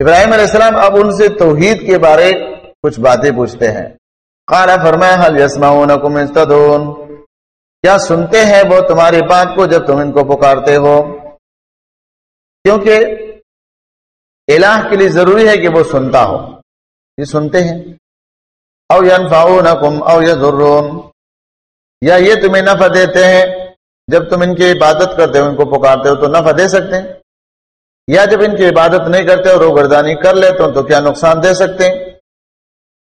ابراہیم علیہ السلام اب ان سے توحید کے بارے کچھ باتیں پوچھتے ہیں۔ قال، فرمایا حل یسمعونکم استدون کیا سنتے ہیں وہ تمہاری بات کو جب تم ان کو پکارتے ہو؟ کیونکہ الہ کے لیے ضروری ہے کہ وہ سنتا ہو۔ یہ سنتے ہیں۔ او ینفعونکم او یضرون۔ یا یہ تمہیں نفع دیتے ہیں۔ جب تم ان کی عبادت کرتے ہو، ان کو پکارتے ہو، تو نفع دے سکتے ہیں۔ یا جب ان کی عبادت نہیں کرتے اور روگردانی کر لیتے ہو تو کیا نقصان دے سکتے ہیں؟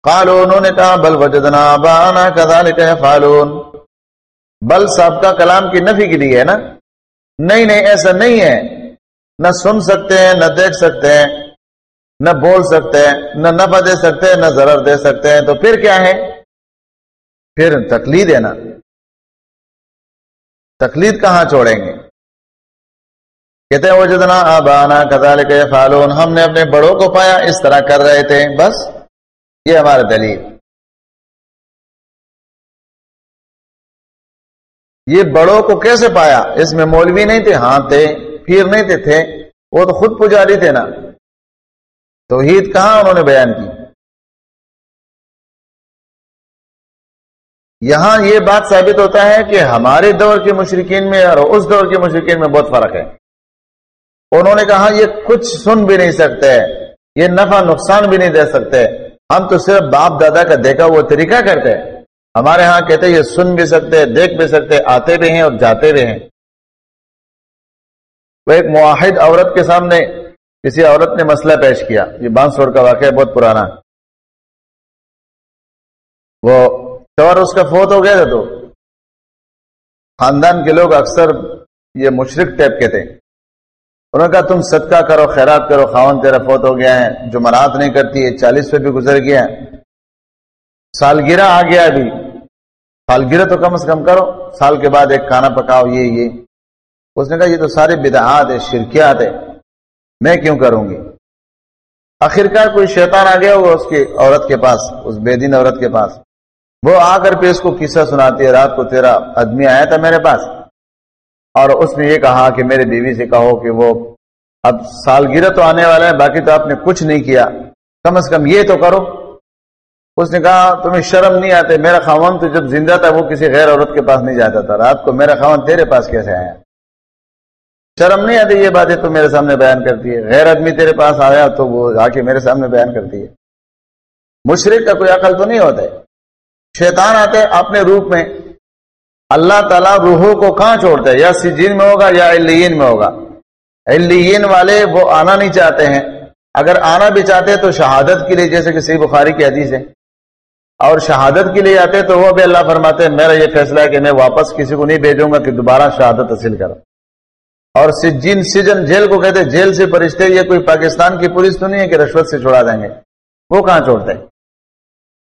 قالو انہوں نے کہا، بل وجدنا بانا کذالک فالون بل صاحب کا کلام کی نفی کے لیے ہے نا؟ نہیں نہیں، ایسا نہیں ہے۔ نہ سن سکتے ہیں، نہ دیکھ سکتے ہیں، نہ بول سکتے ہیں، نہ نفع دے سکتے ہیں، نہ ضرر دے سکتے ہیں۔ تو پھر کیا ہے؟ پھر تقلید ہے نا۔ تقلید کہاں چھوڑیں گے؟ کہتے ہیں وہ جتنا آبانا کزال کے فالون ہم نے اپنے بڑوں کو پایا، اس طرح کر رہے تھے، بس یہ ہمارا دلیل۔ یہ بڑوں کو کیسے پایا؟ اس میں مولوی نہیں تھے ہاں تھے پھر نہیں تھے تھے۔ وہ تو خود پجاری تھے نا۔ توحید کہاں انہوں نے بیان کی؟ یہاں یہ بات ثابت ہوتا ہے کہ ہمارے دور کے مشرقین میں اور اس دور کے مشرقین میں بہت فرق ہے۔ انہوں نے کہا، یہ کچھ سن بھی نہیں سکتے، یہ نفع نقصان بھی نہیں دے سکتے۔ ہم تو صرف باپ دادا کا دیکھا وہ طریقہ کرتے ہمارے ہاں کہتے یہ سن بھی سکتے دیکھ بھی سکتے آتے بھی ہیں اور جاتے بھی ہیں۔ وہ ایک معاہد عورت کے سامنے کسی عورت نے مسئلہ پیش کیا۔ یہ بانس روڈ کا واقعہ بہت پرانا۔ وہ شور اس کا فوت ہو گیا تھا تو۔ خاندان کے لوگ اکثر یہ مشرق ٹائپ کے تھے۔ انہوں نے کہا، تم صدقہ کرو، خیرات کرو، خاون تیرا فوت ہو گیا ہے جو مرات نہیں کرتی ہے، چالیس پہ بھی گزر گیا ہے۔ سالگرہ آ گیا ابھی۔ سالگرہ تو کم از کم کرو۔ سال کے بعد ایک کھانا پکاؤ، یہ یہ۔ اس نے کہا، یہ تو سارے بدعات ہے، شرکیات ہے۔ میں کیوں کروں گی؟ آخرکار کوئی شیطان آ گیا وہ اس کی عورت کے پاس، اس بے دین عورت کے پاس۔ وہ آ کر پہ اس کو قصہ سناتی ہے، رات کو تیرا آدمی آیا تھا میرے پاس۔ اور اس نے یہ کہا کہ میرے بیوی سے کہو کہ وہ اب سالگرہ تو آنے والا ہے، باقی تو آپ نے کچھ نہیں کیا۔ کم از کم یہ تو کرو۔ اس نے کہا، تمہیں شرم نہیں آتے، میرا خاون تو جب زندہ تھا، وہ کسی غیر عورت کے پاس نہیں جاتا تھا۔ رات کو میرا خاون تیرے پاس کیسے آیا؟ شرم نہیں آتی، یہ باتیں تو میرے سامنے بیان کرتی ہے۔ غیر آدمی تیرے پاس آیا تو وہ آ کے میرے سامنے بیان کرتی ہے۔ مشرق کا کوئی عقل تو نہیں ہوتا ہے؟ شیطان آتے اپنے روپ میں اللہ تعالیٰ روحوں کو کہاں چھوڑتا ہے؟ یا سجین میں ہوگا یا الین میں ہوگا؟ الین والے وہ آنا نہیں چاہتے ہیں۔ اگر آنا بھی چاہتے تو شہادت کے لیے، جیسے کہ سی بخاری کی حدیث ہے۔ اور شہادت کے لیے آتے تو وہ بھی اللہ فرماتے ہیں، میرا یہ فیصلہ ہے کہ میں واپس کسی کو نہیں بھیجوں گا کہ دوبارہ شہادت حاصل کروں۔ اور سجین، سجن جیل کو کہتے جیل سے فرشتے یہ کوئی پاکستان کی پولیس تو نہیں ہے کہ رشوت سے چھوڑا دیں گے؟ وہ کہاں چھوڑتے ہیں؟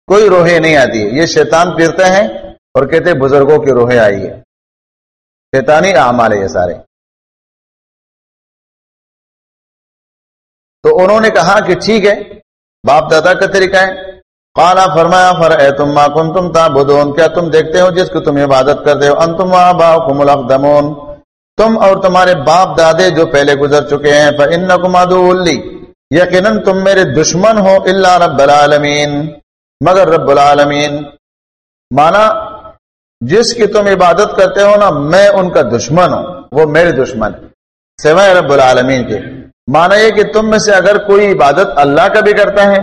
کوئی روحے نہیں آتی ہے۔ یہ شیطان پھرتے ہیں اور کہتے بزرگوں کی روحے آئی ہے شیطانی اعمال ہے یہ سارے۔ تو انہوں نے کہا کہ ٹھیک ہے، باپ دادا کا طریقہ ہے۔ قالا فرمایا فر اے تم ما کن تم تا کیا تم دیکھتے ہو جس کو تم عبادت کرتے ہو؟ انتم وآباؤکم الاقدمون۔ تم اور تمہارے باپ دادے جو پہلے گزر چکے ہیں فَإِنَّكُمْ عَدُوٌ لِّي یقیناً تم میرے دشمن ہو اللہ رب العالمین۔ مگر رب العالمین۔ مانا جس کی تم عبادت کرتے ہو نا، میں ان کا دشمن ہوں، وہ میرے دشمن سوائے رب العالمین کے۔ مانا یہ کہ تم میں سے اگر کوئی عبادت اللہ کا بھی کرتا ہے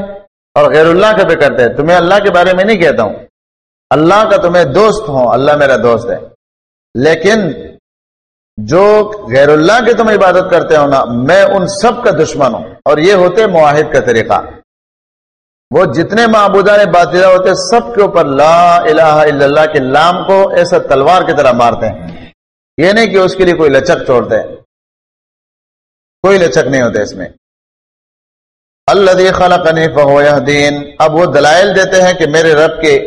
اور غیر اللہ کا بھی کرتا ہے، تمہیں اللہ کے بارے میں نہیں کہتا ہوں۔ اللہ کا تمہیں دوست ہوں، اللہ میرا دوست ہے۔ لیکن جو غیر اللہ کی تم عبادت کرتے ہو نا، میں ان سب کا دشمن ہوں۔ اور یہ ہوتے معاہد کا طریقہ۔ وہ جتنے معبودان باطلہ ہوتے سب کے اوپر لا الہ الا اللہ کے لام کو ایسا تلوار کی طرح مارتے ہیں۔ یہ نہیں کہ اس کے لیے کوئی لچک چھوڑتے کوئی لچک نہیں ہوتے اس میں۔ اللہ خلقنی فہو دین اب وہ دلائل دیتے ہیں کہ میرے رب کے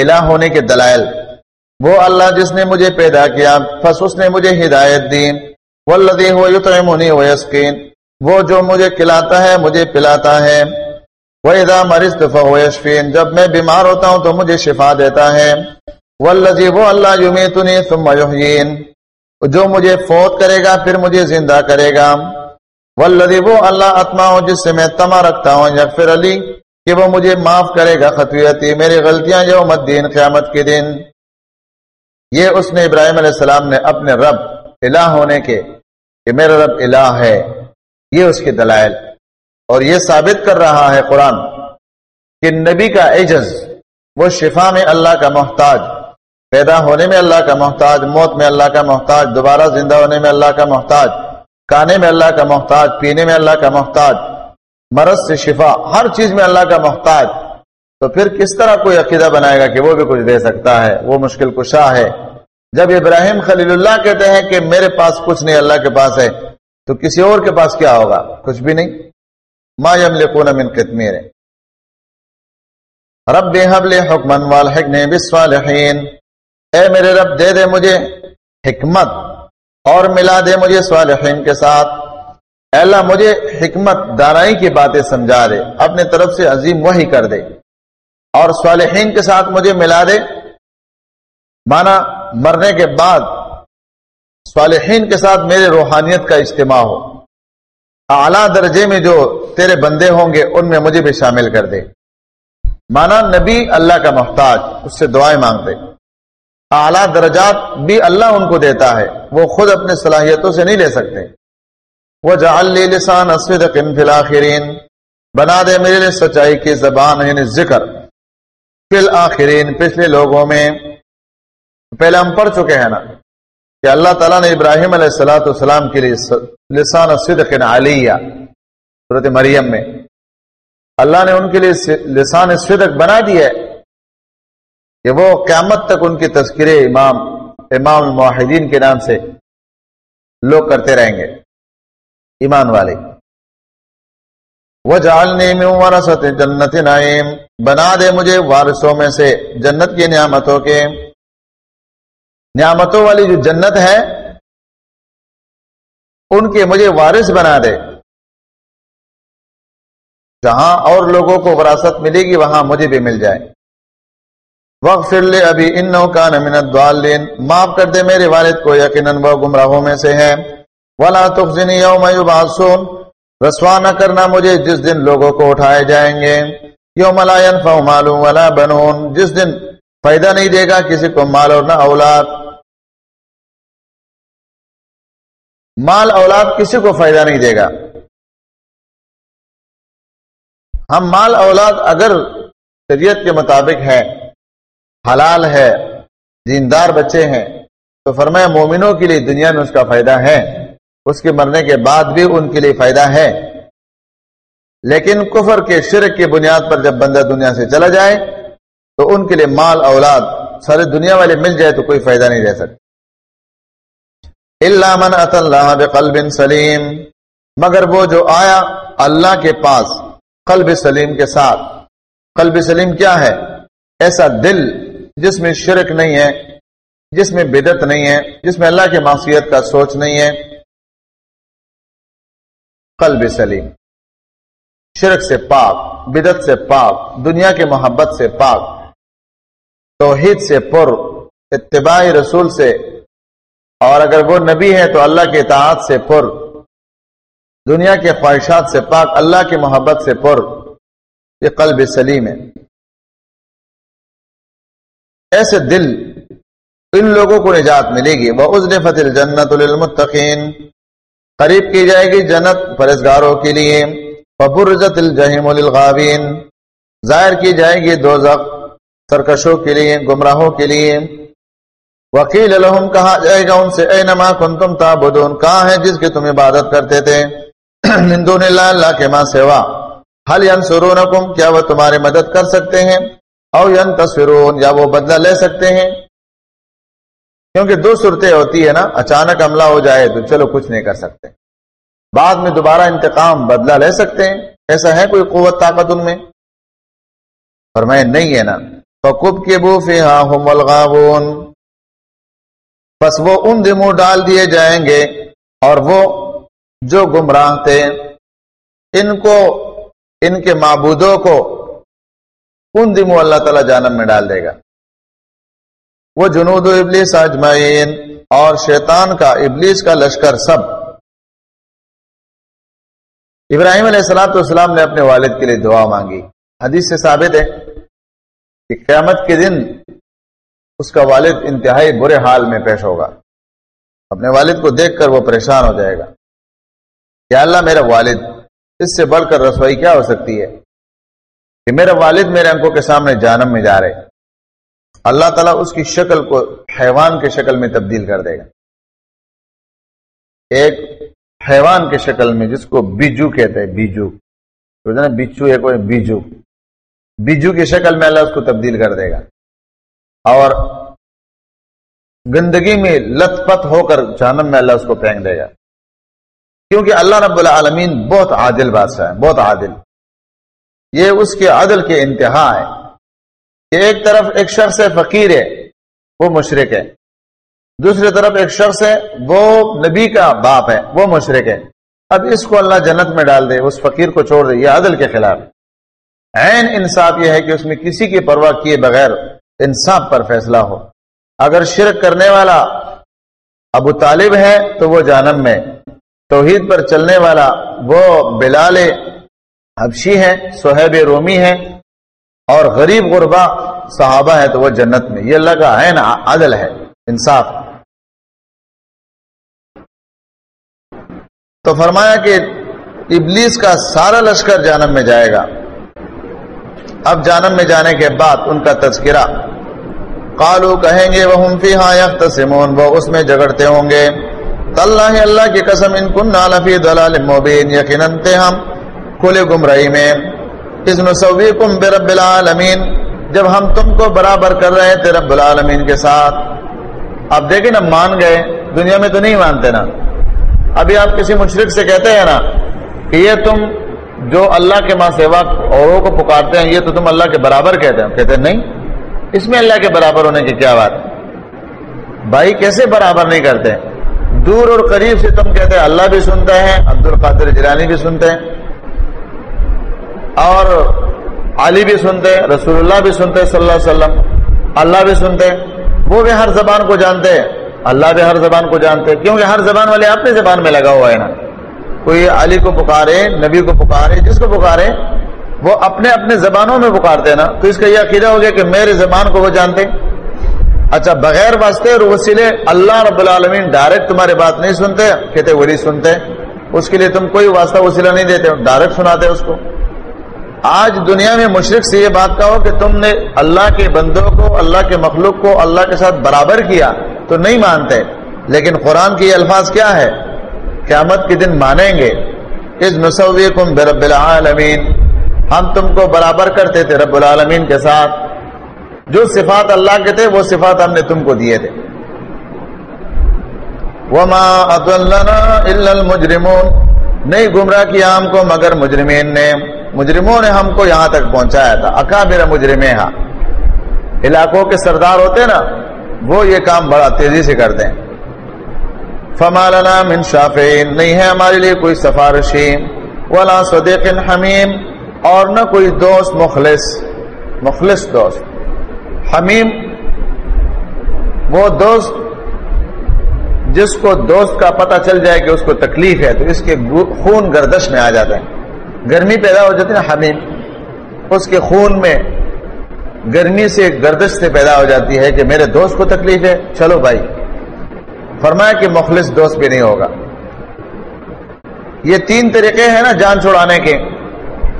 الہ ہونے کے دلائل۔ وہ اللہ جس نے مجھے پیدا کیا، پس اس نے مجھے ہدایت دی۔ والذی ہوا یطعمنی ویسقین۔ وہ جو مجھے کھلاتا ہے، مجھے پلاتا ہے۔ وَإِذَا مَرِضْتُ فَهُوَ يَشْفِينَ جب میں بیمار ہوتا ہوں تو مجھے شفا دیتا ہے۔ والذی وہ اللہ یمیتنی ثم یحیین جو مجھے فوت کرے گا پھر مجھے زندہ کرے گا۔ ولدی وہ اللہ اتما ہوں جس سے میں تما رکھتا ہوں، یغفر علی، کہ وہ مجھے معاف کرے گا خطویتی میری غلطیاں یوم الدین قیامت کے دن۔ یہ اس نے ابراہیم علیہ السلام نے اپنے رب الہ ہونے کے، کہ میرا رب الہ ہے۔ یہ اس کے دلائل۔ اور یہ ثابت کر رہا ہے قرآن کہ نبی کا عجز، وہ شفا میں اللہ کا محتاج، پیدا ہونے میں اللہ کا محتاج، موت میں اللہ کا محتاج، دوبارہ زندہ ہونے میں اللہ کا محتاج، کھانے میں اللہ کا محتاج، پینے میں اللہ کا محتاج، مرض سے شفا، ہر چیز میں اللہ کا محتاج، تو پھر کس طرح کوئی عقیدہ بنائے گا کہ وہ بھی کچھ دے سکتا ہے؟ وہ مشکل کشا ہے۔ جب ابراہیم خلیل اللہ کہتے ہیں کہ میرے پاس کچھ نہیں، اللہ کے پاس ہے، تو کسی اور کے پاس کیا ہوگا؟ کچھ بھی نہیں۔ ما یملکون من قتمیر رب حبل حکمن والحقن اے میرے رب، دے دے مجھے حکمت اور ملا دے مجھے صالحین کے ساتھ. اے اللہ، مجھے حکمت دانائی کی باتیں سمجھا دے، اپنے طرف سے عظیم وہی کر دے. اور صالحین کے ساتھ مجھے ملا دے. مانا، مرنے کے بعد صالحین کے ساتھ میرے روحانیت کا اجتماع ہو. اعلیٰ درجے میں جو تیرے بندے ہوں گے، ان میں مجھے بھی شامل کر دے۔ مانا نبی اللہ کا محتاج، اس سے دعائیں مانگتے۔ اعلیٰ درجات بھی اللہ ان کو دیتا ہے، وہ خود اپنے صلاحیتوں سے نہیں لے سکتے۔ وہ جال لسان فلاخرین بنا دے میرے لیے سچائی کی زبان یعنی ذکر۔ فی الآخرین پچھلے لوگوں میں، پہلے ہم پڑھ چکے ہیں نا۔ کہ اللہ تعالیٰ نے ابراہیم علیہ السلاۃ والسلام کے لیے لسان صدق علیہ صورت مریم میں۔ اللہ نے ان کے لیے لسان صدق بنا دیا ہے کہ وہ قیامت تک ان کی تذکرے امام امام الماہدین کے نام سے لوگ کرتے رہیں گے، ایمان والے۔ وہ جالنے میں جنت نائم بنا دے مجھے وارثوں میں سے جنت کی نعمتوں کے۔ نعمتوں والی جو جنت ہے، ان کے مجھے وارث بنا دے۔ جہاں اور لوگوں کو وراثت ملے گی، وہاں مجھے بھی مل جائے۔ وقت لے ابھی ان کا نمنت دعالین معاف کر دے میرے والد کو، یقیناً وہ گمراہوں میں سے ہے ولا تخزنی یوم یبعثون۔ رسوا نہ کرنا مجھے جس دن لوگوں کو اٹھائے جائیں گے۔ یوم لا ينفع مال ولا بنون۔ جس دن فائدہ نہیں دے گا، کسی کو مال اور نہ اولاد۔ مال اولاد کسی کو فائدہ نہیں دے گا۔ ہم مال اولاد اگر شریعت کے مطابق ہے، حلال ہے، دیندار بچے ہیں، تو فرمایا مومنوں کے لیے دنیا میں اس کا فائدہ ہے۔ اس کے مرنے کے بعد بھی ان کے لیے فائدہ ہے۔ لیکن کفر کے شرک کی بنیاد پر جب بندہ دنیا سے چلا جائے، تو ان کے لیے مال اولاد سارے دنیا والے مل جائے تو کوئی فائدہ نہیں رہ سکتا۔ اللہ من اللہ بقلب سلیم مگر وہ جو آیا اللہ کے پاس قلب سلیم کے ساتھ۔ قلب سلیم کیا ہے؟ ایسا دل جس میں شرک نہیں ہے، جس میں بدت نہیں ہے، جس میں اللہ کے معصیت کا سوچ نہیں ہے۔ قلب سلیم۔ شرک سے پاک بدت سے پاک، دنیا کے محبت سے پاک۔ توحید سے پر، اتباع رسول سے اور اگر وہ نبی ہے تو اللہ کے اطاعت سے پر، دنیا کے خواہشات سے پاک، اللہ کی محبت سے پر۔ یہ قلب سلیم ہے۔ ایسے دل ان لوگوں کو نجات ملے گی۔ وہ ازل فتح جنت المتقین قریب کی جائے گی جنت فرزگاروں کے لیے۔ ببرزت الجہم للغابین ظاہر کی جائے گی دو سرکشوں کے لیے، گمراہوں کے لیے۔ وکیل الحم کہا جائے گا ان سے، اے نما کن تم تابدون کہاں ہے جس کی تم عبادت کرتے تھے؟ ہندو اللہ اللہ کے ماں سیوا حل ینصرونکم، کیا وہ تمہاری مدد کر سکتے ہیں؟ او ین تصویرون یا وہ بدلہ لے سکتے ہیں؟ کیونکہ دو صورتیں ہوتی ہے نا، اچانک حملہ ہو جائے تو چلو کچھ نہیں کر سکتے۔ بعد میں دوبارہ انتقام، بدلہ لے سکتے ہیں؟ ایسا ہے کوئی قوت طاقت ان میں؟ اور میں نہیں ہے نا۔ فکب کے بو فی ہاں بس وہ ان دموں ڈال دیے جائیں گے اور وہ جو گمراہ تھے، ان کو، ان کے معبودوں کو ان دموں اللہ تعالیٰ جانب میں ڈال دے گا۔ وہ جنود و ابلیس اجمعین اور شیطان کا، ابلیس کا لشکر سب۔ ابراہیم علیہ السلام والسلام نے اپنے والد کے لیے دعا مانگی۔ حدیث سے ثابت ہے کہ قیامت کے دن اس کا والد انتہائی برے حال میں پیش ہوگا۔ اپنے والد کو دیکھ کر وہ پریشان ہو جائے گا۔ یا اللہ میرا والد، اس سے بڑھ کر رسوئی کیا ہو سکتی ہے؟ کہ میرا والد میرے انکوں کے سامنے جانم میں جا رہے۔ اللہ تعالیٰ اس کی شکل کو حیوان کے شکل میں تبدیل کر دے گا۔ ایک حیوان کے شکل میں جس کو بیجو کہتے ہیں، بیجو۔ بچو ہے کوئی، بیجو۔ بیجو کی شکل میں اللہ اس کو تبدیل کر دے گا۔ اور گندگی میں لت پت ہو کر جانم میں اللہ اس کو پھینک دے گا۔ کیونکہ اللہ رب العالمین بہت عادل بادشاہ ہے بہت عادل۔ یہ اس کے عادل کے انتہا ہے کہ ایک طرف ایک شخص ہے فقیر ہے، وہ مشرق ہے۔ دوسری طرف ایک شخص ہے، وہ نبی کا باپ ہے، وہ مشرق ہے۔ اب اس کو اللہ جنت میں ڈال دے، اس فقیر کو چھوڑ دے، یہ عدل کے خلاف۔ عین انصاف یہ ہے کہ اس میں کسی کی پرواہ کیے بغیر انصاف پر فیصلہ ہو۔ اگر شرک کرنے والا ابو طالب ہے تو وہ جانم میں۔ توحید پر چلنے والا وہ بلال حبشی ہے سہیب رومی ہے اور غریب غربا صحابہ ہے تو وہ جنت میں۔ یہ اللہ کا عین عدل ہے، انصاف۔ تو فرمایا کہ ابلیس کا سارا لشکر جانم میں جائے گا۔ اب جانم میں جانے کے بعد ان کا تذکرہ۔ قالو کہیں گے وہ فی ہاں یختصمون، وہ اس میں جگڑتے ہوں گے۔ اللہ اللہ کی قسم، ان کن لفی دلال مبین، یقیناً ہم کھلے گمراہی میں۔ اس نسویکم برب العالمین، جب ہم تم کو برابر کر رہے تھے رب العالمین کے ساتھ۔ اب دیکھیں نا، مان گئے۔ دنیا میں تو نہیں مانتے نا۔ ابھی آپ کسی مشرق سے کہتے ہیں نا کہ یہ تم جو اللہ کے ماں سیوا اوروں کو پکارتے ہیں، یہ تو تم اللہ کے برابر کہتے ہیں۔ کہتے ہیں، نہیں، اس میں اللہ کے برابر ہونے کی کیا بات؟ بھائی، کیسے برابر نہیں کرتے؟ دور اور قریب سے تم کہتے ہیں، اللہ بھی سنتے ہیں عبد القادر جیلانی بھی سنتے ہیں، اور علی بھی سنتے ہیں، رسول اللہ بھی سنتے صلی اللہ علیہ وسلم، اللہ بھی سنتے وہ بھی ہر زبان کو جانتے ہیں۔ اللہ بھی ہر زبان کو جانتے کیونکہ ہر زبان والے اپنی زبان میں لگا ہوا ہے نا۔ کوئی علی کو پکارے، نبی کو پکارے، جس کو پکارے، وہ اپنے اپنے زبانوں میں پکارتے نا۔ تو اس کا یہ عقیدہ ہو گیا کہ میرے زبان کو وہ جانتے اچھا بغیر واسطے اور وسیلے اللہ رب العالمین ڈائریکٹ تمہاری بات نہیں سنتے، کہتے وہی سنتے اس کے لیے تم کوئی واسطہ وسیلہ نہیں دیتے ڈائریکٹ سناتے اس کو۔ آج دنیا میں مشرق سے یہ بات کہو کہ تم نے اللہ کے بندوں کو، اللہ کے مخلوق کو اللہ کے ساتھ برابر کیا تو نہیں مانتے، لیکن قرآن کے یہ الفاظ کیا ہے؟ قیامت کے دن مانیں گے اس نسویکم برب العالمین ہم تم کو برابر کرتے تھے رب العالمین کے ساتھ۔ جو صفات اللہ کے تھے، وہ صفات ہم نے تم کو دیے تھے۔ وما الا المجرمون۔ نہیں گمراہ کیا ہم کو مگر مجرمین نے۔ مجرموں نے ہم کو یہاں تک پہنچایا تھا۔ اکابر مجرم علاقوں کے سردار ہوتے نا، وہ یہ کام بڑا تیزی سے کرتے ہیں۔ فمالنا من شافین نہیں ہے ہمارے لیے کوئی سفارشی، ولا صدیق حمیم، اور نہ کوئی دوست مخلص مخلص دوست۔ حمیم وہ دوست جس کو دوست کا پتہ چل جائے کہ اس کو تکلیف ہے، تو اس کے خون گردش میں آ جاتا ہے۔ گرمی پیدا ہو جاتی نا حمیم، اس کے خون میں گرمی سے گردش سے پیدا ہو جاتی ہے کہ میرے دوست کو تکلیف ہے۔ چلو بھائی فرمایا کہ مخلص دوست بھی نہیں ہوگا۔ یہ تین طریقے ہیں نا جان چھڑانے کے۔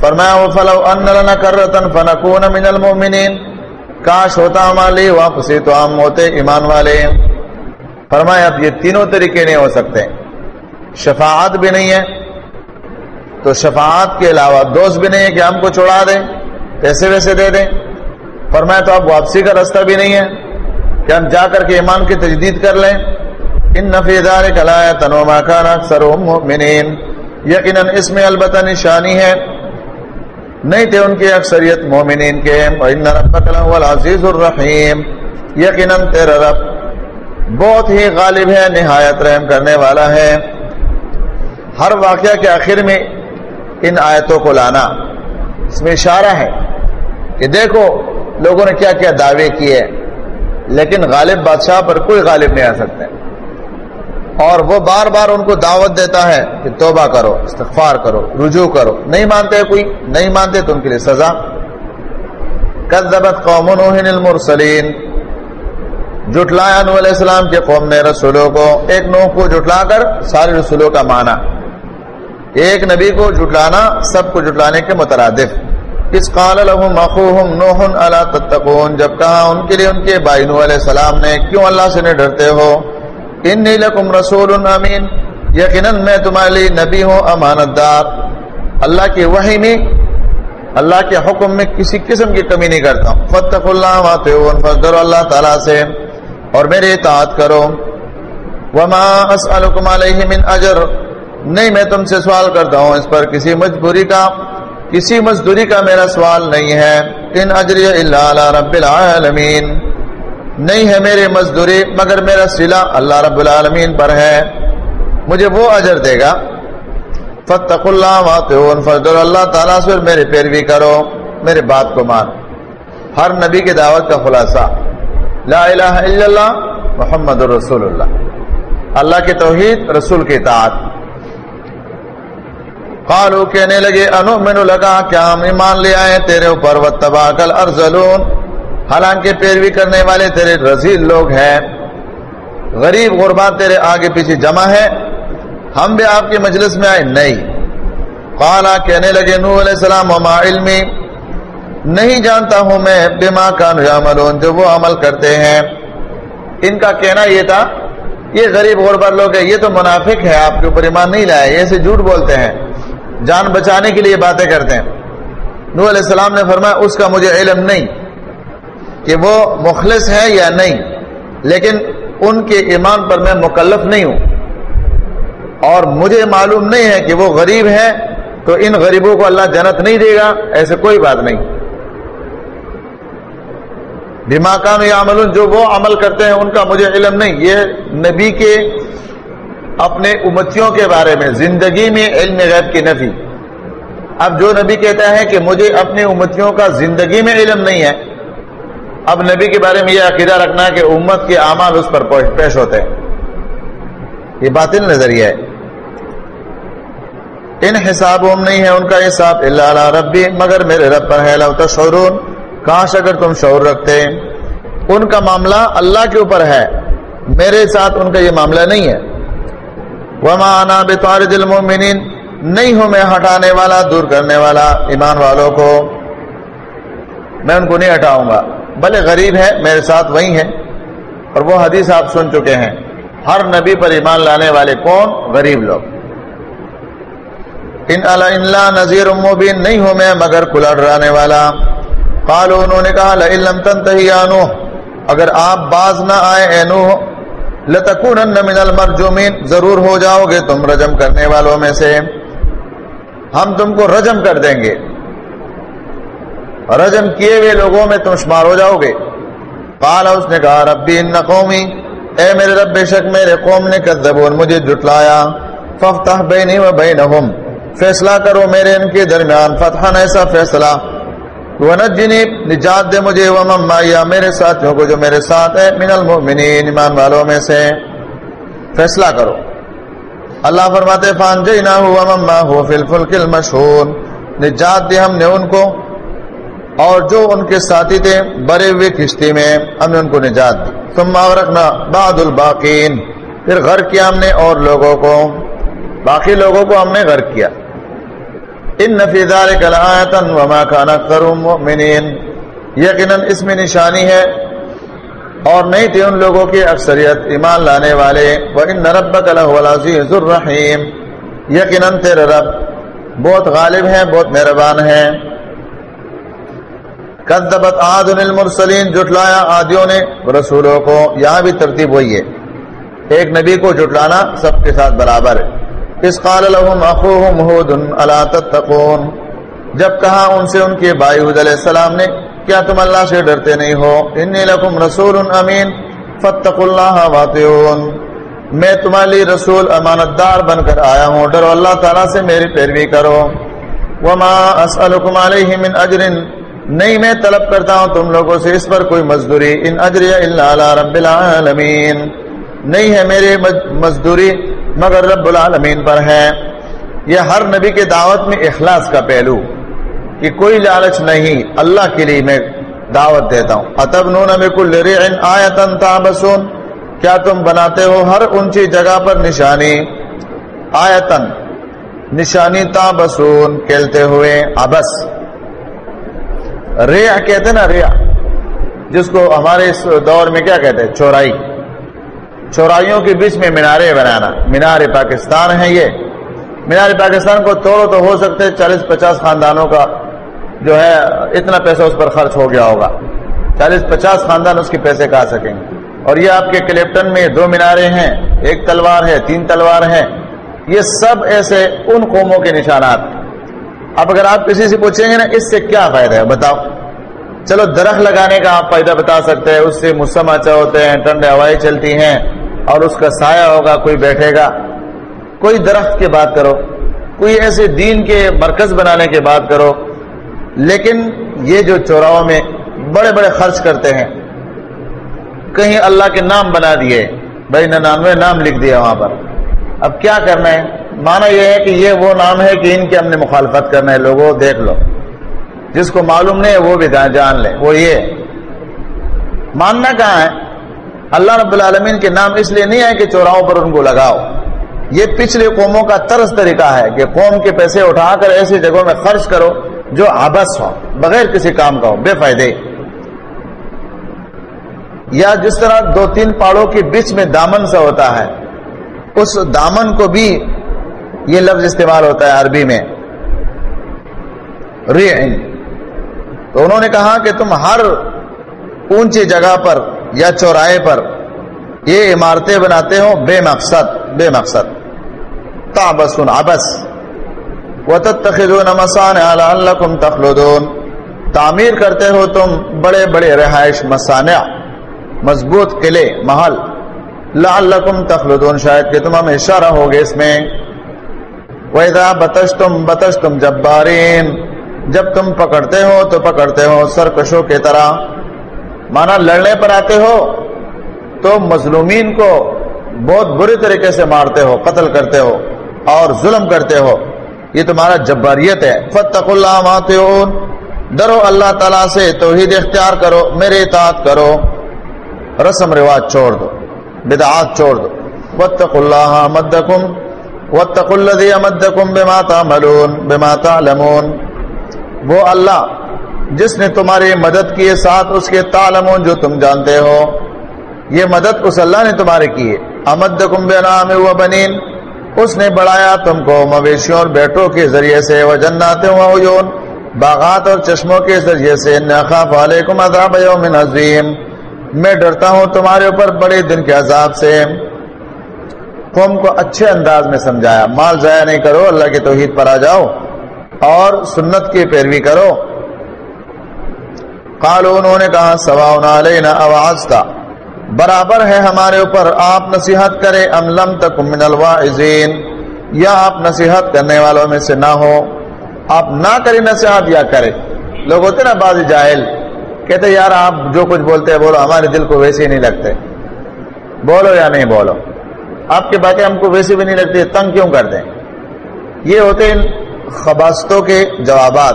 فرمایا فلو ان لنا کرتن فنکون من المؤمنین۔ کاش ہوتا ہمارے واپسی تو ہم ہوتے ایمان والے۔ فرمایا اب یہ تینوں طریقے نہیں ہو سکتے۔ شفاعت بھی نہیں ہے۔ تو شفاعت کے علاوہ دوست بھی نہیں ہے کہ ہم کو چھوڑا دیں، پیسے ویسے دے دیں۔ فرمایا تو اب واپسی کا راستہ بھی نہیں ہے۔ کہ ہم جا کر کے ایمان کی تجدید کر لیں۔ ان نفیدار کلایا تنوما کان اکثر یقیناً اس میں البتہ نشانی ہے، نہیں تھے ان کی اکثریت مومنین کے العزیز الرحیم یقیناً تیرا رب بہت ہی غالب ہے، نہایت رحم کرنے والا ہے۔ ہر واقعہ کے آخر میں ان آیتوں کو لانا اس میں اشارہ ہے کہ دیکھو لوگوں نے کیا کیا دعوے کیے، لیکن غالب بادشاہ پر کوئی غالب نہیں آ سکتے اور وہ بار بار ان کو دعوت دیتا ہے کہ توبہ کرو، استغفار کرو، رجوع کرو۔ نہیں مانتے کوئی؟ نہیں مانتے تو ان کے لیے سزا۔ کذبت قوم المرسلین جٹلایا نو علیہ السلام کے قوم نے رسولوں کو، ایک نوح کو جٹلا کر سارے رسولوں کا مانا۔ ایک نبی کو جٹلانا سب کو جٹلانے کے مترادف۔ اس قال لهم اخوهم نوح الا تتقون۔ جب کہا ان کے لیے ان کے بھائی نوح علیہ السلام نے، کیوں اللہ سے نہیں ڈرتے ہو؟ انی لکم رسول امین، یقینا میں تمہارے لیے نبی ہوں امانت دار اللہ کی وحی میں، اللہ کے حکم میں کسی قسم کی کمی نہیں کرتا ہوں۔ فتق اللہ واتعون فضر اللہ تعالیٰ سے، اور میرے اطاعت کرو۔ وما اسألکم علیہ من اجر۔ نہیں، میں تم سے سوال کرتا ہوں، اس پر کسی مجبوری کا، کسی مزدوری کا میرا سوال نہیں ہے۔ ان اجری اللہ علی رب العالمین۔ نہیں ہے میرے مزدوری، مگر میرا سلا اللہ رب العالمین پر ہے۔ مجھے وہ اجر دے گا۔ فتق اللہ واتعون فضل اللہ تعالیٰ سے میرے پیروی کرو۔ میرے بات کو مان۔ ہر نبی کی دعوت کا خلاصہ۔ لا الہ الا اللہ محمد رسول اللہ۔ اللہ کی توحید، رسول کی اطاعت۔ قالو کہنے لگے انو منو لگا، کیا ہم ایمان لے آئے؟ تیرے اوپر واتباکل ارزلون حالانکہ پیروی کرنے والے تیرے رزیل لوگ ہیں۔ غریب غربات تیرے آگے پیچھے جمع ہے۔ ہم بھی آپ کے مجلس میں آئے، نہیں۔ قالا کہنے لگے نو علیہ السلام، وما علمی؟ نہیں جانتا ہوں میں، بما کانو یعملون۔ جو وہ عمل کرتے ہیں۔ ان کا کہنا یہ تھا، یہ غریب غربت لوگ ہیں، یہ تو منافق ہے آپ کے اوپر ایمان نہیں لائے۔ یہ جھوٹ بولتے ہیں۔ جان بچانے کے لیے باتیں کرتے ہیں۔ نو علیہ السلام نے فرمایا، اس کا مجھے علم نہیں۔ کہ وہ مخلص ہے یا نہیں، لیکن ان کے ایمان پر میں مکلف نہیں ہوں۔ اور مجھے معلوم نہیں ہے کہ وہ غریب ہے تو ان غریبوں کو اللہ جنت نہیں دے گا، ایسے کوئی بات نہیں۔ دماغ یا عمل جو وہ عمل کرتے ہیں، ان کا مجھے علم نہیں۔ یہ نبی کے اپنے امتیوں کے بارے میں، زندگی میں علم غیب کی نفی۔ اب جو نبی کہتا ہے کہ مجھے اپنے امتیوں کا زندگی میں علم نہیں ہے اب نبی کے بارے میں یہ عقیدہ رکھنا ہے کہ امت کے اعمال اس پر پیش ہوتے ہیں۔ یہ باطل نظریہ ہے۔ ان حساب نہیں ہے ان کا حساب اللہ ربی، مگر میرے رب پر ہے۔ لو تشعرون، کاش اگر تم شعور رکھتے۔ ان کا معاملہ اللہ کے اوپر ہے۔ میرے ساتھ ان کا یہ معاملہ نہیں ہے۔ وما انا بطارد المؤمنین، نہیں ہوں میں ہٹانے والا، دور کرنے والا ایمان والوں کو۔ میں ان کو نہیں ہٹاؤں گا۔ بھلے غریب ہے، میرے ساتھ وہی ہے اور وہ حدیث آپ سن چکے ہیں۔ ہر نبی پر ایمان لانے والے کون؟ غریب لوگ۔ ان اللہ نذیر مبین نہیں ہوں میں، مگر کلا ڈرانے والا۔ قالو انہوں نے کہا لئلم تنتہی آنو اگر آپ باز نہ آئے، اے نوح، لتکونن من المرجومین۔ ضرور ہو جاؤ گے تم رجم کرنے والوں میں سے۔ ہم تم کو رجم کر دیں گے۔ رجم کیے ہوئے لوگوں میں تم شمار ہو جاؤ گے۔ قال اس نے کہا، ربی ان قومی، اے میرے رب، بے شک میرے قوم نے کذبون، مجھے جٹلایا ففتح بینی و بینہم، فیصلہ کرو میرے ان کے درمیان، فتحا ایسا فیصلہ۔ ونجنی، نجات دے مجھے، ومن مایا میرے ساتھیوں کو جو میرے ساتھ ہے، من المؤمنین، ایمان والوں میں سے۔ فیصلہ کرو۔ اللہ فرماتے فان جینا ہوا مما ہو فی الفلک المشہور نجات دی ہم نے ان کو اور جو ان کے ساتھی تھے بڑے ہوئے کشتی میں ہم نے ان کو نجات دی۔ ثم رکھنا بعد الباقین۔ پھر غر کیا ہم نے اور لوگوں کو۔ باقی لوگوں کو ہم نے غر کیا۔ ان فی لآیتا وما کان اکثر مؤمنین یقینا اس میں نشانی ہے۔ اور نہیں تھی ان لوگوں کی اکثریت ایمان لانے والے۔ وان ربک لهو رب بہت غالب ہے بہت مہربان ہے کذبت عاد المرسلین جھٹلایا عادیوں نے، رسولوں کو۔ یہاں بھی ترتیب وہی ہے۔ ایک نبی کو جھٹلانا سب کے ساتھ برابر ہے۔ اس قال لهم اخوهم هود الا تتقون۔ جب کہا ان سے ان کے بھائی حود علیہ السلام نے، کیا تم اللہ سے ڈرتے نہیں ہو؟ انی لکم رسول امین فتقوا اللہ واتعون میں تمہارے لیے رسول امانت دار بن کر آیا ہوں۔ ڈرو اللہ تعالیٰ سے میری پیروی کرو۔ وما اسألکم علیہ من اجر۔ نہیں میں طلب کرتا ہوں تم لوگوں سے اس پر کوئی مزدوری۔ ان اجر الا علی رب العالمین۔ نہیں ہے میری مزدوری مگر رب العالمین پر ہے۔ یہ ہر نبی کے دعوت میں اخلاص کا پہلو۔ کہ کوئی لالچ نہیں، اللہ کے لیے میں دعوت دیتا ہوں۔ اتب نون کل آیتن تابسون۔ کیا تم بناتے ہو ہر اونچی جگہ پر نشانی؟ آیتن، نشانی تابسون کھیلتے ہوئے ابس۔ ریا کہتے ہیں نا ریا جس کو ہمارے اس دور میں کیا کہتے ہیں؟ چورائی۔ چورائیوں کے بیچ میں مینارے بنانا۔ مینار پاکستان ہے یہ۔ مینار پاکستان کو توڑو تو ہو سکتے چالیس پچاس خاندانوں کا جو ہے، اتنا پیسہ اس پر خرچ ہو گیا ہوگا۔ چالیس پچاس خاندان اس کے پیسے کھا سکیں۔ گے اور یہ آپ کے کلیپٹن میں دو مینارے ہیں۔ ایک تلوار ہے، تین تلوار ہے یہ سب ایسے ان قوموں کے نشانات۔ اب اگر آپ کسی سے پوچھیں گے نا اس سے کیا فائدہ ہے؟ بتاؤ۔ چلو، درخت لگانے کا آپ فائدہ بتا سکتے ہیں، اس سے موسم اچھا ہوتے ہیں ٹھنڈے ہوائیں چلتی ہیں اور اس کا سایہ ہوگا، کوئی بیٹھے گا۔ کوئی درخت کی بات کرو، کوئی ایسے دین کے مرکز بنانے کی بات کرو۔ لیکن یہ جو چوراہوں میں بڑے بڑے خرچ کرتے ہیں، کہیں اللہ کے نام بنا دیے، بھائی ننانوے نام لکھ دیا وہاں پر۔ اب کیا کرنا ہے؟ مانا یہ ہے کہ یہ وہ نام ہے کہ ان کی ہم نے مخالفت کرنا ہے، لوگوں، دیکھ لو۔ جس کو معلوم نہیں ہے، وہ بھی جان لے۔ وہ یہ۔ ماننا کہاں ہے؟ اللہ رب العالمین کے نام اس لیے نہیں ہے کہ چوراہوں پر ان کو لگاؤ۔ یہ پچھلے قوموں کا طرز طریقہ ہے کہ قوم کے پیسے اٹھا کر ایسی جگہوں میں خرچ کرو جو آبس ہو، بغیر کسی کام کا ہو، بے فائدے۔ یا جس طرح دو تین پہاڑوں کے بیچ میں دامن سے ہوتا ہے اس دامن کو بھی یہ لفظ استعمال ہوتا ہے عربی میں۔ تو انہوں نے کہا کہ تم ہر اونچی جگہ پر یا چوراہے پر یہ عمارتیں بناتے ہو، بے مقصد بے مقصد۔ تابس آبس لعلکم تخلدون۔ تعمیر کرتے ہو تم بڑے بڑے رہائش مسانع مضبوط قلعے، محل۔ لعلکم تخلدون، شاید کہ تم ہمیشہ رہو گے اس میں۔ ویدا بتش تم بتش تم جبارین جب تم پکڑتے ہو تو پکڑتے ہو سرکشوں کی طرح۔ مانا لڑنے پر آتے ہو تو مظلومین کو بہت بری طریقے سے مارتے ہو، قتل کرتے ہو اور ظلم کرتے ہو۔ یہ تمہارا جباریت ہے۔ فتق اللہ ماتعون ڈرو اللہ تعالیٰ سے توحید اختیار کرو، میرے اطاعت کرو۔ رسم رواج چھوڑ دو۔ بدعات چھوڑ دو. واتق اللہ مدکم واتق الذی امدکم بما تعملون، بما تعلمون. وہ اللہ جس نے تمہاری مدد کی ساتھ اس کے تعلمون جو تم جانتے ہو۔ یہ مدد اس اللہ نے تمہارے کی ہے۔ امدکم بنام و بنین، اس نے بڑھایا تم کو مویشیوں اور بیٹوں کے ذریعے سے وہ جنات باغات اور چشموں کے ذریعے سے۔ نخاف علیکم عذاب یوم عظیم۔ میں ڈرتا ہوں تمہارے اوپر، بڑے دن کے عذاب سے۔ قوم کو اچھے انداز میں سمجھایا، مال ضائع نہیں کرو، اللہ کے توحید پر آ جاؤ اور سنت کی پیروی کرو۔ قالو انہوں نے کہا سوا علینا آواز کا برابر ہے ہمارے اوپر، آپ نصیحت کرے ام لم تکم من الواعظین، یا آپ نصیحت کرنے والوں میں سے نہ ہو۔ آپ نہ کریں نصیحت یا کرے لوگ ہوتے نا، بعض جاہل کہتے یار، آپ جو کچھ بولتے ہیں، بولو، ہمارے دل کو ویسے ہی نہیں لگتے۔ بولو یا نہیں بولو۔ آپ کی باتیں ہم کو ویسے بھی نہیں لگتی تنگ کیوں کر دیں؟ یہ ہوتے ان خباستوں کے جوابات۔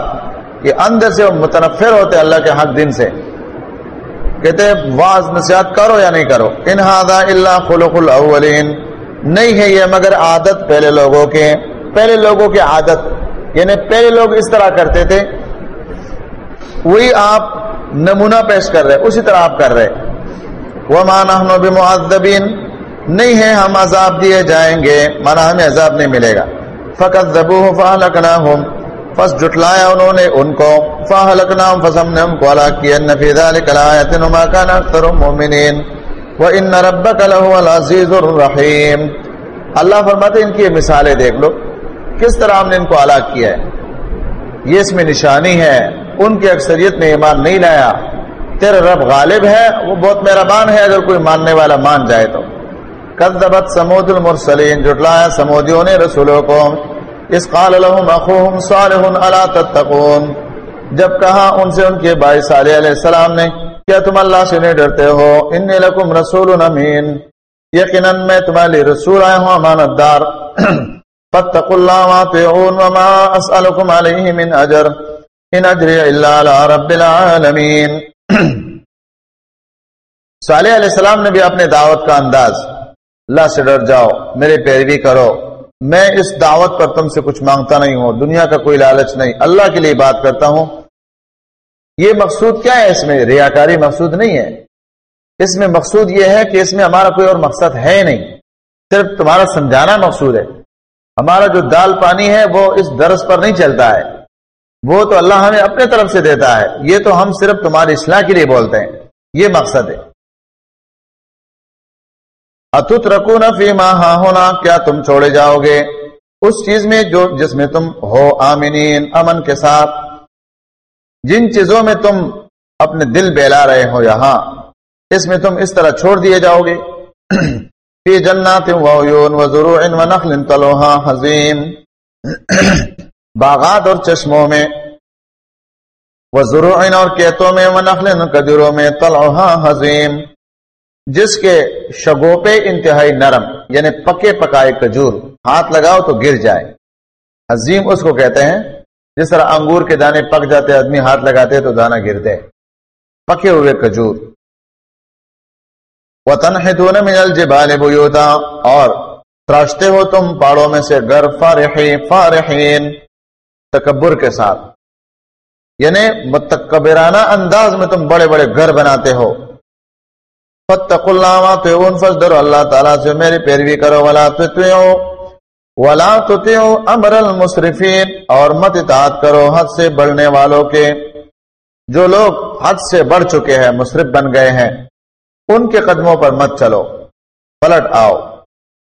یہ اندر سے متنفر ہوتے اللہ کے حق دن سے۔ کہتے واز نصیحت کرو یا نہیں کرو؟ انہادا اللہ خلق الاولین۔ نہیں ہے یہ مگر عادت پہلے لوگوں کے، پہلے لوگوں کی عادت۔ یعنی پہلے لوگ اس طرح کرتے تھے۔ وہی آپ نمونہ پیش کر رہے اسی طرح آپ کر رہے وہ مانا بمعذبین نہیں ہے ہم عذاب دیے جائیں گے مانا ہمیں عذاب نہیں ملے گا۔ فقط زبو فالکنا ہوں پس جٹلایا انہوں نے ان کو۔ فاہلکنام فسم نے ان کو علا کی ان فی ذالک الایت نما کان اکثر مومنین و ان ربک لہو العزیز الرحیم اللہ فرماتے ہیں، ان کی مثالیں دیکھ لو۔ کس طرح ہم نے ان کو علا کیا ہے؟ یہ اس میں نشانی ہے، ان کی اکثریت نے ایمان نہیں لایا۔ تیرا رب غالب ہے، وہ بہت مہربان ہے، اگر کوئی ماننے والا مان جائے تو۔ کذبت سمود المرسلین جٹلایا سمودیوں نے رسولوں کو۔ اس قال لهم اخوهم صالح الا تتقون۔ جب کہا ان سے ان کے بھائی صالح علیہ السلام نے، کیا تم اللہ سے نہیں ڈرتے ہو؟ انی لکم رسول امین۔ یقیناً میں تمہارے رسول آیا ہوں امانت دار فتق اللہ واتعون وما اسألكم علیہ من اجر ان اجری اللہ علی رب العالمین صالح علیہ السلام نے بھی اپنے دعوت کا انداز، اللہ سے ڈر جاؤ، میرے پیروی کرو، میں اس دعوت پر تم سے کچھ مانگتا نہیں ہوں، دنیا کا کوئی لالچ نہیں، اللہ کے لیے بات کرتا ہوں۔ یہ مقصود کیا ہے اس میں؟ ریاکاری مقصود نہیں ہے۔ اس میں مقصود یہ ہے کہ اس میں ہمارا کوئی اور مقصد ہے نہیں۔ صرف تمہارا سمجھانا مقصود ہے۔ ہمارا جو دال پانی ہے وہ اس درس پر نہیں چلتا ہے۔ وہ تو اللہ ہمیں اپنے طرف سے دیتا ہے۔ یہ تو ہم صرف تمہاری اصلاح کے لیے بولتے ہیں۔ یہ مقصد ہے۔ اتت رکو فی ہاں ہونا، کیا تم چھوڑے جاؤ گے؟ اس چیز میں جو جس میں تم ہو آمینین امن کے ساتھ۔ جن چیزوں میں تم اپنے دل بہلا رہے ہو یہاں، اس میں تم اس طرح چھوڑ دیے جاؤ گے۔ فی جنات و ضرور نخل تلوہا حزیم باغات اور چشموں میں وہ ضرور اور کیتوں میں و نخل قدروں میں تلوہا حزیم جس کے شگوپے انتہائی نرم یعنی پکے پکائے کجور ہاتھ لگاؤ تو گر جائے۔ عظیم اس کو کہتے ہیں، جس طرح انگور کے دانے پک جاتے، آدمی ہاتھ لگاتے تو دانا گرتے۔ پکے ہوئے کجور وطن ہے دونوں میں الجبال بوتا اور تراشتے ہو تم پہاڑوں میں سے گر فارحین فارحین تکبر کے ساتھ۔ یعنی متکبرانہ انداز میں تم بڑے بڑے گھر بناتے ہو۔ فتق اللہ تیون فصدر اللہ تعالیٰ سے میری پیروی کرو۔ ولا تتیو ولا تتیو امر المصرفین اور مت اطاعت کرو حد سے بڑھنے والوں کے۔ جو لوگ حد سے بڑھ چکے ہیں، مصرف بن گئے ہیں۔ ان کے قدموں پر مت چلو۔ پلٹ آؤ۔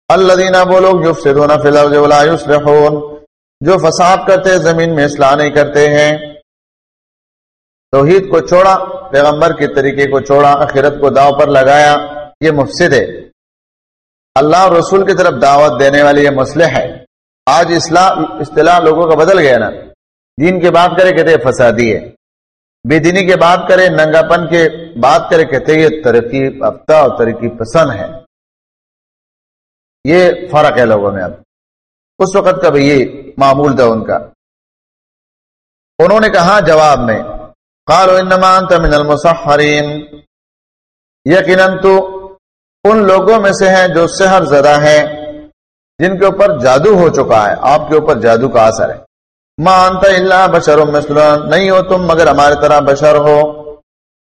اللہ دینا وہ لوگ یفسدون فی الارض یصلحون، جو فساد کرتے، زمین میں اصلاح نہیں کرتے ہیں۔ توحید کو چھوڑا، پیغمبر کے طریقے کو چھوڑا اخرت کو داؤ پر لگایا، یہ مفسد ہے۔ اللہ اور رسول کی طرف دعوت دینے والی یہ مسئلہ ہے۔ آج اسلام اصطلاح لوگوں کا بدل گیا نا۔ دین کی بات کرے کہتے فسادی ہے۔ بے دینی کی بات کرے ننگا پن کے بات کرے، کہتے یہ ترقی یافتہ اور ترقی پسند ہے۔ یہ فرق ہے لوگوں میں اب۔ اس وقت کا بھی یہ معمول تھا ان کا۔ انہوں نے کہا جواب میں، قالوا انما انت من المسحرین۔ یقینا تو ان لوگوں میں سے ہیں جو سحر زدہ ہیں، جن کے اوپر جادو ہو چکا ہے، آپ کے اوپر جادو کا اثر ہے۔ ما انت الا بشر مثلنا نہیں ہو تم مگر ہمارے طرح بشر ہو۔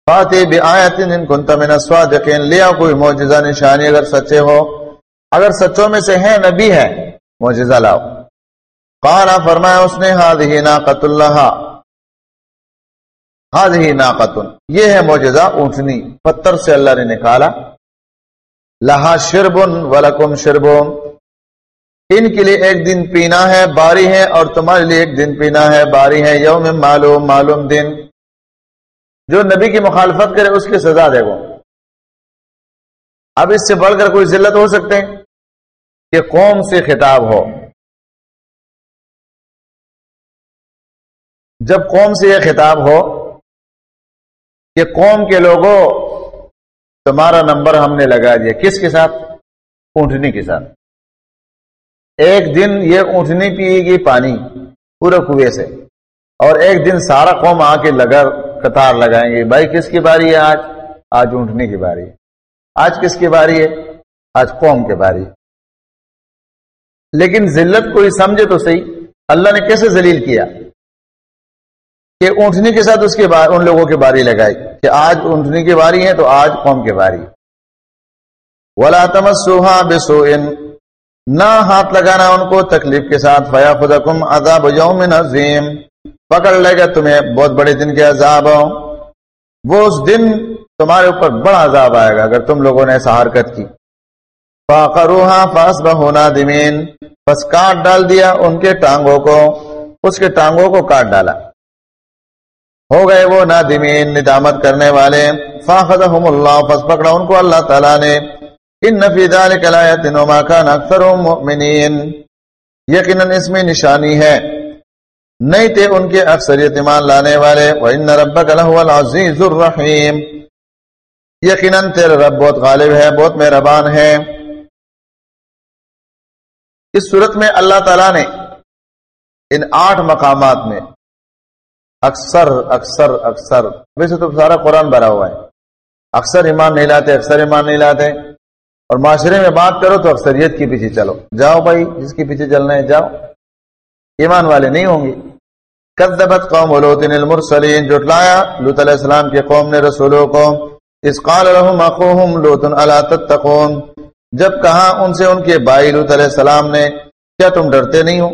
فاتی بآیت ان کنت من الصادقین، لیا کوئی معجزہ نشانی اگر سچے ہو۔ اگر سچوں میں سے ہیں نبی ہے، معجزہ لاؤ۔ قال فرمایا اس نے هذه ناقۃ اللہ۔ ہی ناقتن یہ ہے موجزہ اونٹنی، پتھر سے اللہ نے نکالا۔ لہا شربن ولکم شربون۔ ان کے لیے ایک دن پینا ہے، باری ہے، اور تمہارے لیے ایک دن پینا ہے، باری ہے، یوم معلوم معلوم دن۔ جو نبی کی مخالفت کرے، اس کی سزا دے گا۔ اب اس سے بڑھ کر کوئی ذلت ہو سکتے ہیں؟ کہ قوم سے خطاب ہو۔ جب قوم سے یہ خطاب ہو کہ قوم کے لوگوں، تمہارا نمبر ہم نے لگا دیا۔ کس کے ساتھ؟ اونٹنی کے ساتھ۔ ایک دن یہ اونٹنی پیے گی پانی، پورے کنویں سے۔ اور ایک دن سارا قوم آ کے لگا، قطار لگائیں گے۔ بھائی، کس کی باری ہے آج؟ آج اونٹنی کی باری۔ ہے آج کس کی باری ہے؟ آج قوم کی باری۔ لیکن ذلت کوئی سمجھے تو صحیح۔ اللہ نے کیسے ذلیل کیا؟ کہ اونٹنی کے ساتھ اس کے بار، ان لوگوں کی باری لگائی۔ کہ آج اونٹنی کی باری ہے تو آج قوم کی باری۔ ولا تمسوہا بسوئن نہ ہاتھ لگانا ان کو تکلیف کے ساتھ فیا خدکم عذاب یوم عظیم پکڑ لے گا تمہیں بہت بڑے دن کے عذاب۔ وہ اس دن تمہارے اوپر بڑا عذاب آئے گا اگر تم لوگوں نے ایسا حرکت کی۔ فاقروہا فاسبہونا دمین پس کاٹ ڈال دیا ان کے ٹانگوں کو۔ اس کے ٹانگوں کو کاٹ ڈالا۔ ہو گئے وہ نادمین، ندامت کرنے والے۔ فاخذہم اللہ فس پکڑا ان کو اللہ تعالیٰ نے۔ ان نفی ذالک الایت وما کان اکثرهم مؤمنین۔ یقیناً اس میں نشانی ہے۔ نہیں تھے ان کے اکثریت ایمان لانے والے۔ وَإِنَّ رَبَّكَ لَهُوَ الْعَزِيزُ الرَّحِيمُ۔ یقیناً تیرے رب بہت غالب ہے، بہت مہربان ہے۔ اس صورت میں اللہ تعالی نے ان آٹھ مقامات میں اکثر اکثر اکثر ویسے تو سارا قرآن بھرا ہوا ہے۔ اکثر ایمان نہیں لاتے، اکثر ایمان نہیں لاتے۔ اور معاشرے میں بات کرو تو اکثریت کے پیچھے چلو۔ جاؤ بھائی، جس کے پیچھے چلنا ہے جاؤ۔ ایمان والے نہیں ہوں گے۔ کدبت قوم المرسلین جٹلایا لوت علیہ السلام کے قوم نے رسولوں کو۔ اس قال لهم اخوهم لوط، الا تتقون؟ جب کہا ان سے ان کے بھائی لوت علیہ السلام نے، کیا تم ڈرتے نہیں ہو؟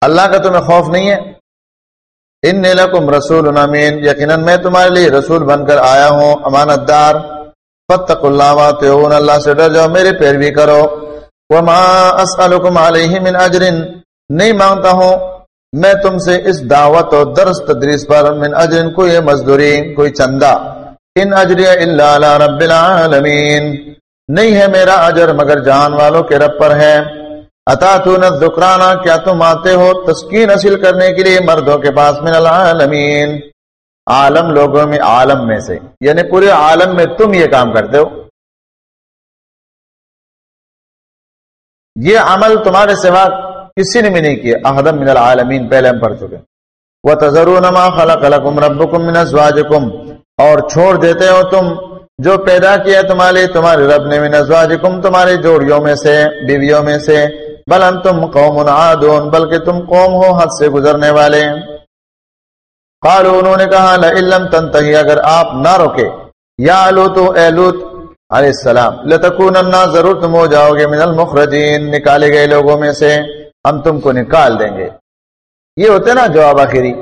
اللہ کا تمہیں خوف نہیں ہے؟ ان لکم رسول امین۔ یقیناً میں تمہارے لیے رسول بن کر آیا ہوں امانت دار فتق اللہ واتعون اللہ سے ڈر جاؤ میرے پیروی کرو. وما اسألکم علیہ من اجر. نہیں مانگتا ہوں. میں تم سے اس دعوت اور درس تدریس پر من اجر کوئی مزدوری، کوئی چندہ. ان اجری اللہ علی رب العالمین. نہیں ہے میرا اجر مگر جان والوں کے رب پر ہے. اتاتون الذکرانا، کیا تم آتے ہو؟ تسکین حاصل کرنے کے لیے مردوں کے پاس من العالمین. عالم لوگوں میں عالم میں سے۔ یعنی پورے عالم میں تم یہ کام کرتے ہو۔ یہ عمل تمہارے سوا کسی نے بھی نہیں کیا۔ احدم من العالمین، پہلے ہم پڑھ چکے وہ تذرون ما خلق لكم ربكم من ازواجكم اور چھوڑ دیتے ہو تم جو پیدا کیا تمہارے تمہارے رب نے من ازواجكم تمہارے جوڑیوں میں سے، بیویوں میں سے۔ بل انتم قوم عادون، بلکہ تم قوم ہو حد سے گزرنے والے۔ قالوا، انہوں نے کہا لئلم تنتہی، اگر آپ نہ روکے۔ یا لوتو اے لوت، علیہ السلام لتکونن ضرور تم ہو جاؤ گے من المخرجین، نکالے گئے لوگوں میں سے، ہم تم کو نکال دیں گے۔ یہ ہوتے نا جواب آخری۔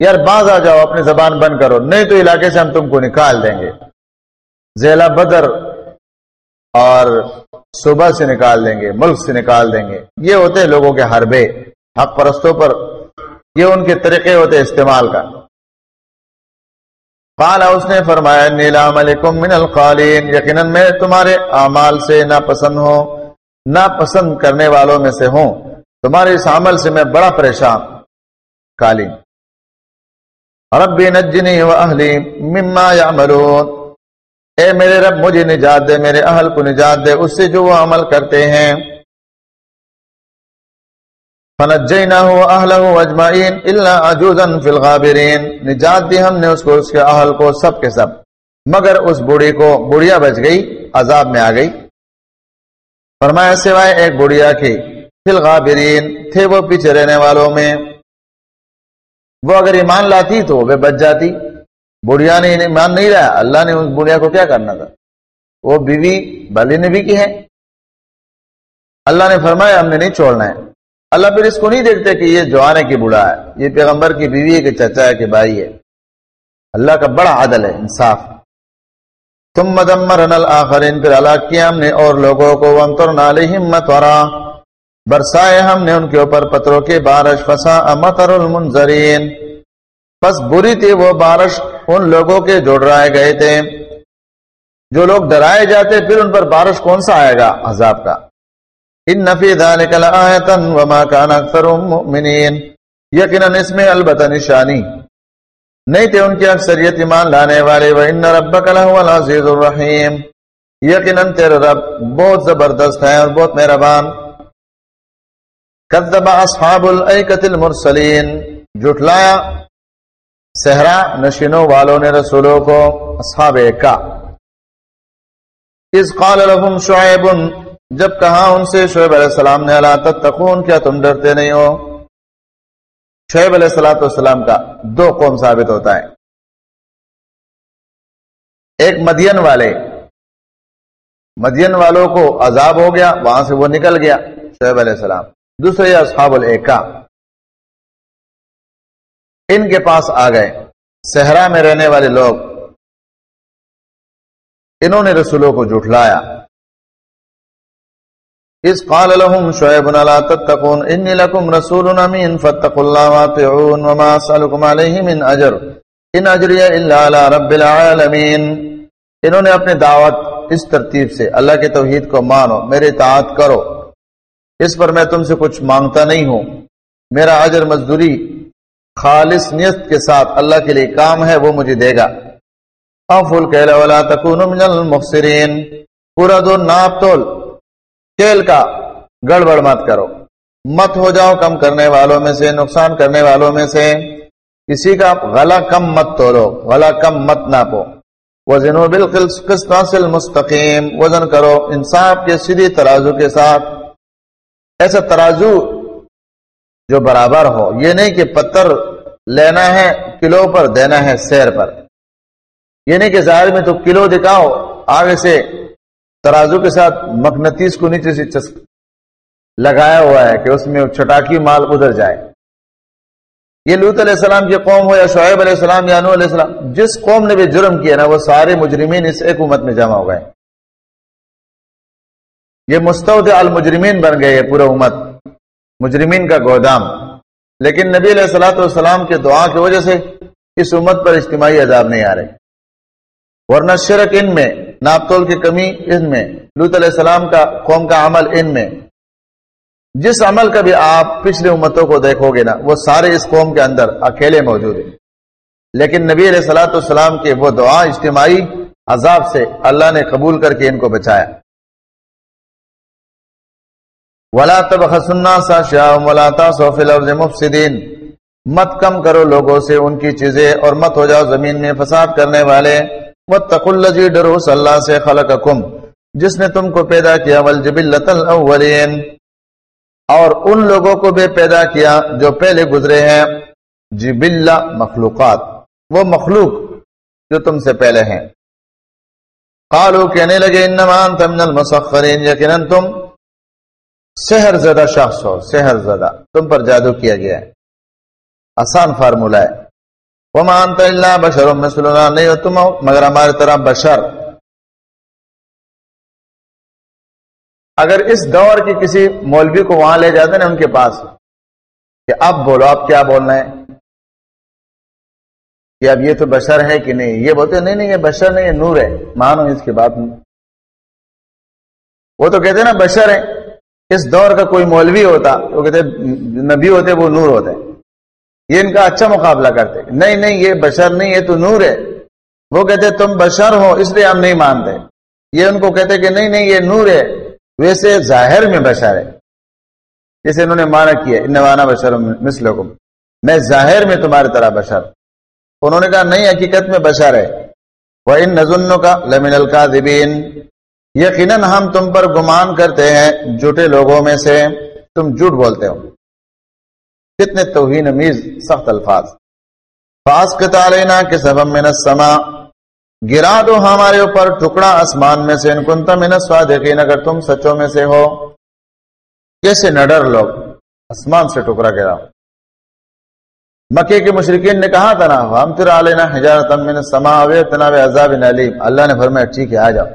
یار، باز آ جاؤ، اپنی زبان بند کرو، نہیں تو علاقے سے ہم تم کو نکال دیں گے۔ زیلا بدر، اور صبح سے نکال دیں گے، ملک سے نکال دیں گے۔ یہ ہوتے ہیں لوگوں کے حربے، حق پرستوں پر۔ یہ ان کے طریقے ہوتے استعمال کا۔ قالا اس نے فرمایا نیلا ملکم من القالین، یقیناً میں تمہارے اعمال سے ناپسند ہوں، ناپسند کرنے والوں میں سے ہوں۔ تمہارے اس عمل سے میں بڑا پریشان، قالین۔ رب نجنی و اہلی مما یعملون۔ اے میرے رب، مجھے نجات دے، میرے اہل کو نجات دے، اس سے جو وہ عمل کرتے ہیں اجمعین عجوزا فی الغابرین۔ نجات دی ہم نے اس کو، اس کے اہل کو، سب کے سب۔ مگر اس بوڑھی کو بڑھیا بچ گئی، عذاب میں آ گئی۔ فرمایا، سوائے ایک بڑھیا کی، فی الغابرین، تھے وہ پیچھے رہنے والوں میں۔ وہ اگر ایمان لاتی تو وہ بچ جاتی۔ بڑھیا نے ایمان نہیں رہا اللہ نے اس بڑھیا کو کیا کرنا تھا؟ وہ بیوی، بلی نبی کی ہے۔ اللہ نے فرمایا، ہم نے نہیں چھوڑنا ہے۔ اللہ پھر اس کو نہیں دیکھتے کہ یہ جوان ہے کہ بوڑھا ہے، یہ پیغمبر کی بیوی ہے کہ چچا ہے کہ بھائی ہے۔ اللہ کا بڑا عدل ہے، انصاف۔ تم مدمر آخرین پھر اللہ کیا ہم نے اور لوگوں کو ومتر ہمت ورا برسائے ہم نے ان کے اوپر پتروں کے بارش فسا امتر المنظرین۔ بس بری تھی وہ بارش، ان لوگوں کے جوڑ رائے گئے تھے۔ جو لوگ ڈرائے جاتے، پھر ان پر بارش کون سا آئے گا؟ عذاب کا۔ ان نفی ذالک لآیتا وما کان اکثر مؤمنین یقینا اس میں البتہ نشانی۔ نہیں تھے ان کی اکثریت ایمان لانے والے۔ وان ربک لهو العزیز الرحیم یقینا تیرا رب بہت زبردست ہے اور بہت مہربان۔ کذب اصحاب الایکۃ المرسلین جھٹلایا صحرا نشینوں والوں نے رسولوں کو، اصحاب ایکا۔ اذ قال لهم شعیب جب کہا ان سے شعیب علیہ السلام نے اللہ تتقون، کیا تم ڈرتے نہیں ہو؟ شعیب علیہ السلام والسلام کا دو قوم ثابت ہوتا ہے۔ ایک مدین والے، مدین والوں کو عذاب ہو گیا، وہاں سے وہ نکل گیا شعیب علیہ السلام۔ دوسرے اصحاب العکا ان کے پاس آ گئے۔ صحرا میں رہنے والے لوگ، انہوں نے رسولوں کو جھٹلایا۔ اس قال لهم شعيب لا تتقون اني لكم رسول امين فاتقوا الله واطيعون وما اسالكم عليه من اجر ان اجري الا على رب العالمين انہوں نے اپنی دعوت اس ترتیب سے اللہ کے توحید کو مانو، میرے اطاعت کرو۔ اس پر میں تم سے کچھ مانگتا نہیں ہوں۔ میرا اجر مزدوری خالص نیت کے ساتھ اللہ کے لیے کام ہے، وہ مجھے دے گا۔ افل کہلا ولا تکونوا من المخسرین پورا دو ناپ تول۔ کھیل کا گڑبڑ مت کرو۔ مت ہو جاؤ کم کرنے والوں میں سے، نقصان کرنے والوں میں سے۔ کسی کا غلہ کم مت تولو، غلہ کم مت ناپو۔ وزن و بالکل مستقیم۔ وزن کرو، انصاف کے سیدھی ترازو کے ساتھ۔ ایسا ترازو جو برابر ہو۔ یہ نہیں کہ پتھر لینا ہے، کلو پر دینا ہے، سیر پر۔ یہ نہیں کہ ظاہر میں تو کلو دکھاؤ، آگے سے ترازو کے ساتھ مکنتیس کو نیچے سے چسک لگایا ہوا ہے کہ اس میں چٹاکی مال ادھر جائے۔ یہ لوت علیہ السلام کی قوم ہو یا شعیب علیہ السلام یا نو علیہ السلام، جس قوم نے بھی جرم کیا نا، وہ سارے مجرمین اس ایک امت میں جمع ہو گئے۔ یہ مستعد المجرمین بن گئے، یہ پورا امت۔ مجرمین کا گودام۔ لیکن نبی علیہ السلاۃ والسلام کے دعا کی وجہ سے اس امت پر اجتماعی عذاب نہیں آ رہے۔ ورنہ شرک ان میں، ناپتول کی کمی ان میں لوت علیہ السلام کا، قوم کا عمل ان میں۔ جس عمل کا بھی آپ پچھلے امتوں کو دیکھو گے نا، وہ سارے اس قوم کے اندر اکیلے موجود ہیں۔ لیکن نبی علیہ السلاۃ والسلام کے وہ دعا اجتماعی عذاب سے اللہ نے قبول کر کے ان کو بچایا۔ ولا تب حسنا سا شاہ ولاتا سوفل مفصدین مت کم کرو لوگوں سے ان کی چیزیں اور مت ہو جاؤ زمین میں فساد کرنے والے۔ مت تقلجی ڈرو اللہ سے خلق جس نے تم کو پیدا کیا ولجبلت الاولین اور ان لوگوں کو بھی پیدا کیا جو پہلے گزرے ہیں، جبل مخلوقات، وہ مخلوق جو تم سے پہلے ہیں. قالو کہنے لگے، انما انت من المسخرین، یقیناً تم سحر زدہ شخص ہو، سحر زدہ، تم پر جادو کیا گیا ہے. آسان فارمولہ ہے۔ وہ مانتا اللہ بشر مثلنا نہیں ہو تم مگر ہمارے طرح بشر۔ اگر اس دور کی کسی مولوی کو وہاں لے جاتے نا ان کے پاس، کہ اب بولو آپ کیا بولنا ہے؟ کہ اب یہ تو بشر ہے کہ نہیں؟ یہ بولتے نہیں نہیں، یہ بشر نہیں، یہ نور ہے۔ مانو اس کی بات۔ نہیں وہ تو کہتے نا، بشر ہے۔ اس دور کا کوئی مولوی ہوتا، وہ کہتے نبی ہوتے، وہ نور ہوتے۔ یہ ان کا اچھا مقابلہ کرتے نہیں نہیں، یہ بشر نہیں، یہ تو نور ہے۔ وہ کہتے تم بشر ہو، اس لیے ہم نہیں مانتے۔ یہ ان کو کہتے کہ نہیں نہیں، یہ نور ہے۔ ویسے ظاہر میں بشر ہے۔ جسے انہوں نے مانا کیا انوانا بشر مسلکم میں ظاہر میں تمہاری طرح بشر۔ انہوں نے کہا، نہیں، حقیقت میں بشر ہے۔ وہ ان نظنوں کا لمن القاذبین یقیناً ہم تم پر گمان کرتے ہیں، جھوٹے لوگوں میں سے تم جھوٹ بولتے ہو۔ کتنے توہین امیز سخت الفاظ۔ فاس کے تعلینا کے سبب میں سما گرا دو ہمارے اوپر ٹکڑا آسمان میں سے انکنتا میں یقین اگر تم سچوں میں سے ہو۔ کیسے نہ ڈر لوگ، آسمان سے ٹکڑا گرا۔ مکے کے مشرقین نے کہا تھا نا، ہم تیرا لینا حجارت من سما تناب عذاب علیم اللہ نے فرمایا، ٹھیک ہے، آ جاؤ۔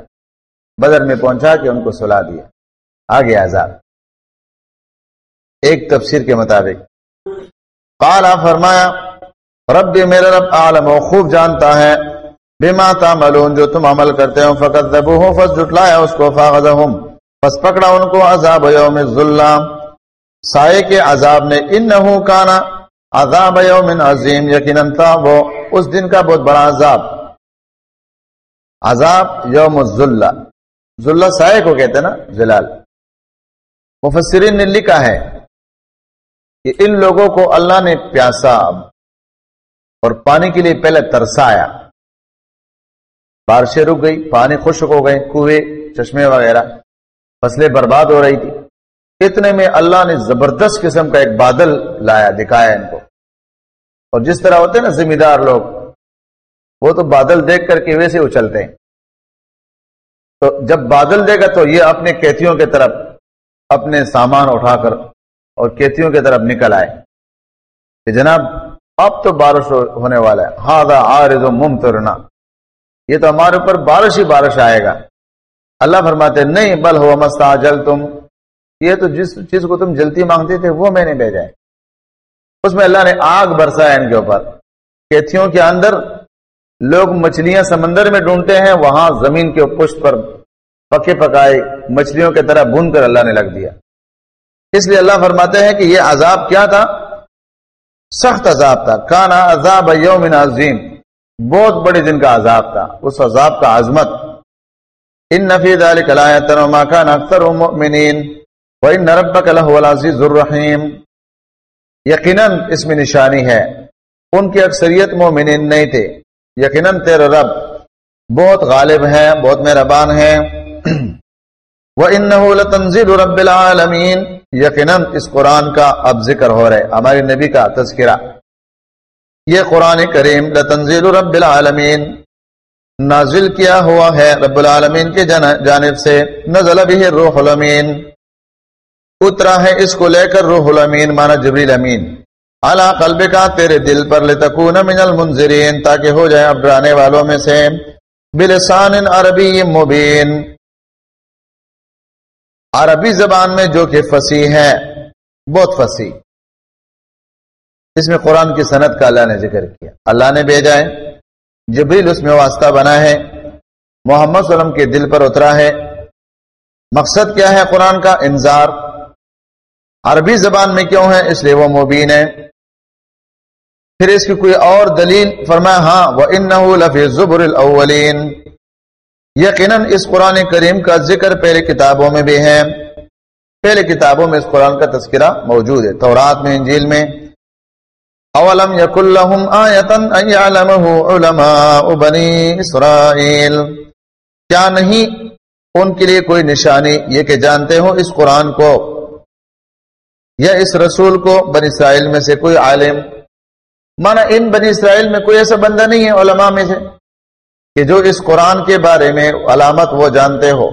بدر میں پہنچا کے ان کو سلا دیا۔ آگے آزاد ایک تفسیر کے مطابق قالا فرمایا، رب میرا رب عالم و خوب جانتا ہے، بما تعملون، جو تم عمل کرتے ہو فقط ذبوہ فس جٹلایا اس کو فاغذہم پس پکڑا ان کو، عذاب یوم الظلام، سائے کے عذاب نے انہو کانا عذاب یوم عظیم، یقیناً تھا وہ اس دن کا بہت بڑا عذاب۔ عذاب یوم الظلام ذلہ سائے کو کہتے ہیں نا جلال مفسرین نے لکھا ہے کہ ان لوگوں کو اللہ نے پیاسا اور پانی کے لیے پہلے ترسایا۔ بارشیں رک گئی، پانی خشک ہو گئے، کنویں، چشمے وغیرہ، فصلیں برباد ہو رہی تھی اتنے میں اللہ نے زبردست قسم کا ایک بادل لایا، دکھایا ان کو۔ اور جس طرح ہوتے ہیں نا ذمہ دار لوگ، وہ تو بادل دیکھ کر کے ویسے اچلتے ہیں۔ تو جب بادل دے گا تو یہ اپنے کیتھیوں کی طرف اپنے سامان اٹھا کر اور کیتھیوں کی طرف نکل آئے کہ جناب اب تو بارش ہونے والا ہے۔ ہاں ممترنا یہ تو ہمارے اوپر بارش ہی بارش آئے گا۔ اللہ فرماتے نہیں، بل ہو مستا جل تم یہ تو جس چیز کو تم جلتی مانگتے تھے، وہ میں نے بھیجا ہے۔ اس میں اللہ نے آگ برسا ہے ان کے اوپر۔ کیتھیوں کے اندر لوگ مچھلیاں سمندر میں ڈھونڈتے ہیں، وہاں زمین کے پشت پر پکے پکائے مچھلیوں کی طرح بھون کر اللہ نے لگ دیا۔ اس لیے اللہ فرماتے ہیں کہ یہ عذاب کیا تھا؟ سخت عذاب تھا۔ کانا عذاب یوم عظیم۔ بہت بڑے دن کا عذاب تھا۔ اس عذاب کا عظمت۔ ان نفی ذلك لآیۃ وما اکثر مؤمنین وان ربك لهو العزیز الرحیم۔ یقینا اس میں نشانی ہے۔ ان کی اکثریت مومنین نہیں تھے۔ یقینا تیرا رب بہت غالب ہے، بہت مہربان ہے۔ وَإِنَّهُ لَتَنزِيلُ رَبِّ الْعَالَمِينَ یقینا اس قرآن کا اب ذکر ہو رہے ہمارے نبی کا تذکرہ۔ یہ قرآن کریم لتنزیل رب العالمین نازل کیا ہوا ہے رب العالمین کے جانب سے، نزل بھی روح الامین اترا ہے اس کو لے کر روح الامین مانا جبریل امین۔ اعلیٰ قلب کا تیرے دل پر لتکون من المنذرین تاکہ ہو جائے اب ڈرانے والوں میں سے۔ بلسان عربی مبین عربی زبان میں جو کہ فصیح ہے، بہت فصیح۔ اس میں قرآن کی صنعت کا اللہ نے ذکر کیا۔ اللہ نے بھیجا ہے، جبریل اس میں واسطہ بنا ہے۔ محمد صلی اللہ علیہ وسلم کے دل پر اترا ہے۔ مقصد کیا ہے قرآن کا؟ انذار۔ عربی زبان میں کیوں ہے؟ اس لیے وہ مبین ہے۔ پھر اس کی کوئی اور دلیل فرمایا ہاں وہ ان لفی زبر الاولین یقیناً اس قرآن کریم کا ذکر پہلے کتابوں میں بھی ہے۔ پہلے کتابوں میں اس قرآن کا تذکرہ موجود ہے۔ تورات میں، انجیل میں۔ اولم یکل آیتن علماء بنی اسرائیل۔ کیا نہیں؟ ان کے لیے کوئی نشانی یہ کہ جانتے ہو اس قرآن کو یا اس رسول کو بنی اسرائیل میں سے کوئی عالم۔ مانا ان بنی اسرائیل میں کوئی ایسا بندہ نہیں ہے علماء میں سے۔ کہ جو اس قرآن کے بارے میں علامت وہ جانتے ہو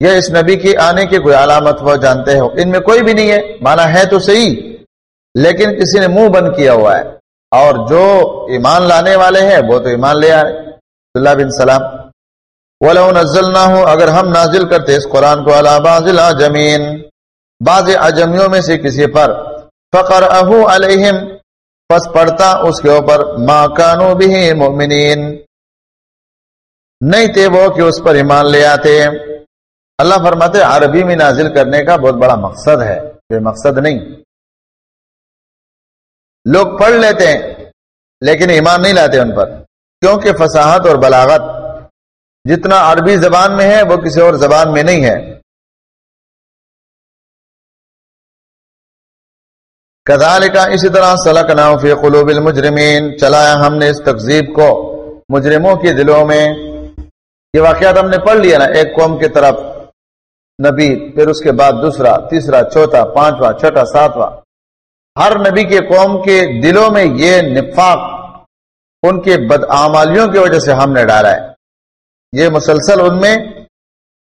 یا اس نبی کی آنے کی کوئی علامت وہ جانتے ہو، ان میں کوئی بھی نہیں ہے مانا ہے تو صحیح، لیکن کسی نے منہ بند کیا ہوا ہے۔ اور جو ایمان لانے والے ہیں، وہ تو ایمان لے آئے۔ اللہ بن سلام، ولو نزلنا ہو اگر ہم نازل کرتے اس قرآن کو اللہ بازل جمین بعض اجمیوں میں سے کسی پر فقر اہو علیہم پس پڑتا اس کے اوپر، ما کانو بھی مومنین نہیں تھے وہ کہ اس پر ایمان لے آتے۔ اللہ فرماتے عربی میں نازل کرنے کا بہت بڑا مقصد ہے، یہ مقصد نہیں۔ لوگ پڑھ لیتے ہیں، لیکن ایمان نہیں لاتے ان پر، کیونکہ فصاحت اور بلاغت، جتنا عربی زبان میں ہے، وہ کسی اور زبان میں نہیں ہے۔ کدال کا اسی طرح سلک فی قلوب المجرمین، چلایا ہم نے اس تقزیب کو مجرموں کے دلوں میں۔ یہ واقعات ہم نے پڑھ لیا نا، ایک قوم کی طرف نبی، پھر اس کے بعد دوسرا، تیسرا، چوتھا، پانچواں، چھٹا، ساتواں۔ ہر نبی کے قوم کے دلوں میں یہ نفاق ان کے بدعمالیوں کی وجہ سے ہم نے ڈالا ہے۔ یہ مسلسل ان میں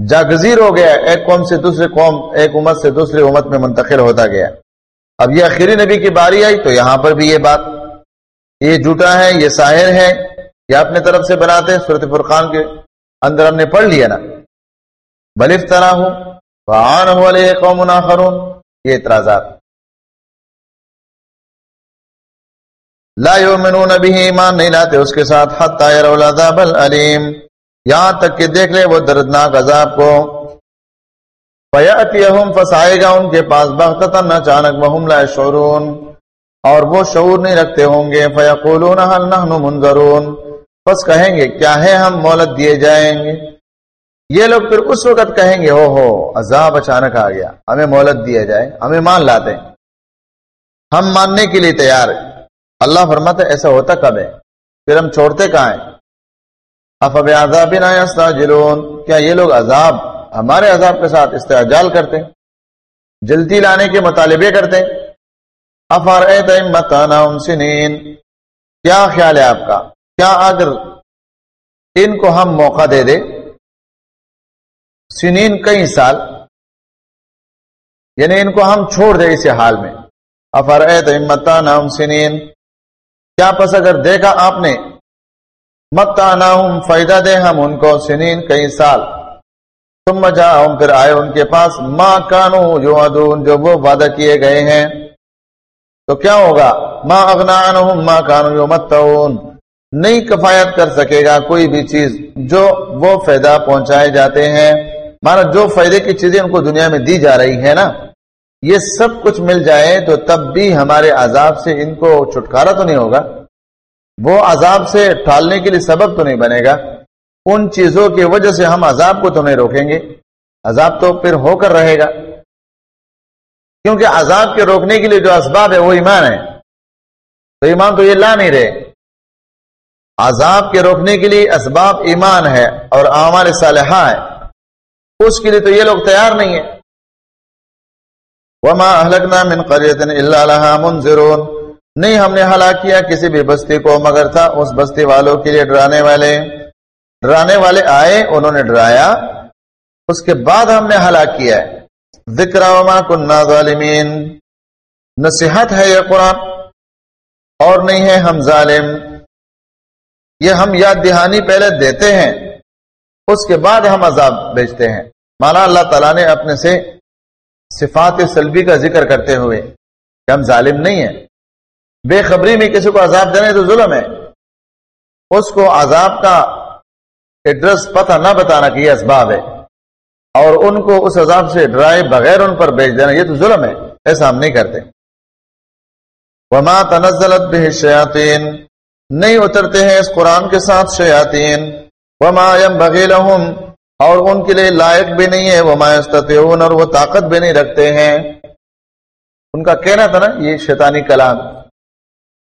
جاگزیر ہو گیا ایک قوم سے دوسرے قوم، ایک امت سے دوسری امت میں منتقل ہوتا گیا اب یہ آخری نبی کی باری آئی تو یہاں پر بھی یہ بات، یہ جھوٹا ہے، یہ ساحر ہے، یہ اپنے طرف سے بناتے ہیں صورت فرقان کے۔ اندر ہم نے پڑھ لیا نا۔ بلف طرح ہوں قوم یہ اعتراضات لا یؤمنون به ایمان نہیں لاتے اس کے ساتھ، حتی يروا العذاب العلیم یہاں تک کہ دیکھ لے وہ دردناک عذاب کو۔ فیاتیہم فسائے گا ان کے پاس بغتتن اچانک وهم لا شعورون اور وہ شعور نہیں رکھتے ہوں گے۔ فیقولون، هل نحن منذرون پس کہیں گے، کیا ہے ہم مولت دیے جائیں گے؟ یہ لوگ پھر اس وقت کہیں گے، ہو ہو، عذاب اچانک آ گیا، ہمیں مولت دیا جائے ہمیں مان لاتے ہم ماننے کے لیے تیار ہیں۔ اللہ فرماتا ہے، ایسا ہوتا کب ہے؟ پھر ہم چھوڑتے کہاں ہیں؟ افب عذاب جلون کیا یہ لوگ عذاب ہمارے عذاب کے ساتھ استعجال کرتے جلدی لانے کے مطالبے کرتے افار سنین؟ کیا خیال ہے آپ کا؟ کیا اگر ان کو ہم موقع دے دے، سنین کئی سال یعنی ان کو ہم چھوڑ دیں اسی حال میں۔ افر نام سنین۔ کیا پس اگر دیکھا آپ نے؟ مت فائدہ دے ہم ان کو سنین کئی سال۔ تم جا پھر آئے ان کے پاس۔ ماں کانو جو ادون جو وہ وعدہ کیے گئے ہیں۔ تو کیا ہوگا؟ ماں اغنان ماں کانو جو نہیں کفایت کر سکے گا کوئی بھی چیز جو وہ فائدہ پہنچائے جاتے ہیں۔ مانا جو فائدے کی چیزیں ان کو دنیا میں دی جا رہی ہے نا، یہ سب کچھ مل جائے تو تب بھی ہمارے عذاب سے ان کو چھٹکارا تو نہیں ہوگا۔ وہ عذاب سے ٹالنے کے لیے سبب تو نہیں بنے گا۔ ان چیزوں کی وجہ سے ہم عذاب کو تو نہیں روکیں گے۔ عذاب تو پھر ہو کر رہے گا۔ کیونکہ عذاب کے روکنے کے لیے جو اسباب ہے وہ ایمان ہے۔ تو ایمان تو یہ لا نہیں رہے۔ عذاب کے روکنے کے لیے اسباب ایمان ہے اور اعمال صالحہ ہے اس کے لیے تو یہ لوگ تیار نہیں ہے وما اہلکنا من قریت الا لها منذرون۔ نہیں ہم نے ہلاک کیا کسی بھی بستی کو، مگر تھا اس بستی والوں کے لیے ڈرانے والے۔ ڈرانے والے آئے، انہوں نے ڈرایا۔ اس کے بعد ہم نے ہلاک کیا۔ ہے ذکر وما کننا ظالمین نصیحت ہے یہ قرآن۔ اور نہیں ہے ہم ظالم۔ یہ ہم یاد دہانی پہلے دیتے ہیں، اس کے بعد ہم عذاب بیچتے ہیں۔ مانا اللہ تعالیٰ نے اپنے سے صفات سلبی کا ذکر کرتے ہوئے کہ ہم ظالم نہیں ہیں۔ بے خبری میں کسی کو عذاب دینے تو ظلم ہے۔ اس کو عذاب کا ایڈریس پتہ نہ بتانا کہ یہ اسباب ہے۔ اور ان کو اس عذاب سے ڈرائے بغیر ان پر بیچ دینا، یہ تو ظلم ہے، ایسا ہم نہیں کرتے۔ وما تنزلت به الشیاطین نہیں اترتے ہیں اس قرآن کے ساتھ شیاطین۔ وما ينبغي لهم، اور ان کے لیے لائق بھی نہیں ہے۔ وما يستطيعون اور وہ طاقت بھی نہیں رکھتے ہیں۔ ان کا کہنا تھا نا، یہ شیطانی کلام،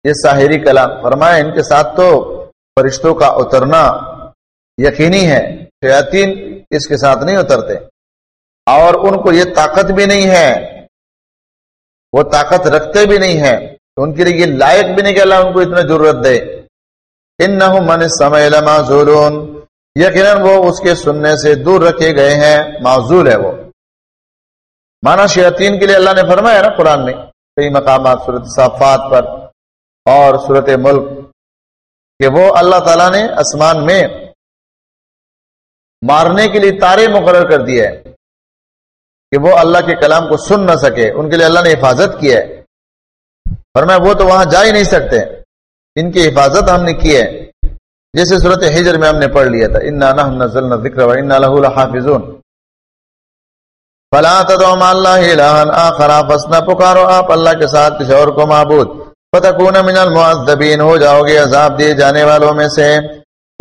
یہ ساحری کلام۔ فرمایا، ان کے ساتھ تو فرشتوں کا اترنا یقینی ہے۔ شیاطین اس کے ساتھ نہیں اترتے۔ اور ان کو یہ طاقت بھی نہیں ہے۔ وہ طاقت رکھتے بھی نہیں ہیں۔ ان کے لیے یہ لائق بھی نہیں کہ اللہ ان کو اتنا ضرورت دے۔ ان نہ من سمے معذورون یقیناً وہ اس کے سننے سے دور رکھے گئے ہیں معذور ہے وہ۔ مانا شیاطین کے لیے اللہ نے فرمایا نا قرآن میں، کئی مقامات صورت صافات پر اور صورت ملک، کہ وہ اللہ تعالیٰ نے آسمان میں مارنے کے لیے تارے مقرر کر دیا ہے کہ وہ اللہ کے کلام کو سن نہ سکے۔ ان کے لیے اللہ نے حفاظت کیا ہے۔ فرمایا، وہ تو وہاں جا ہی نہیں سکتے۔ ان کی حفاظت ہم نے کی ہے۔ جیسے صورت حجر میں ہم نے پڑھ لیا تھا، انا ذکر و انا له لحافظون۔ فلا تدعوا مع الله الها اخر فسنا پکارو آپ اللہ کے ساتھ کسی اور کو معبود۔ فتكون من المعذبين، ہو جاؤ گے، عذاب دیے جانے والوں میں سے۔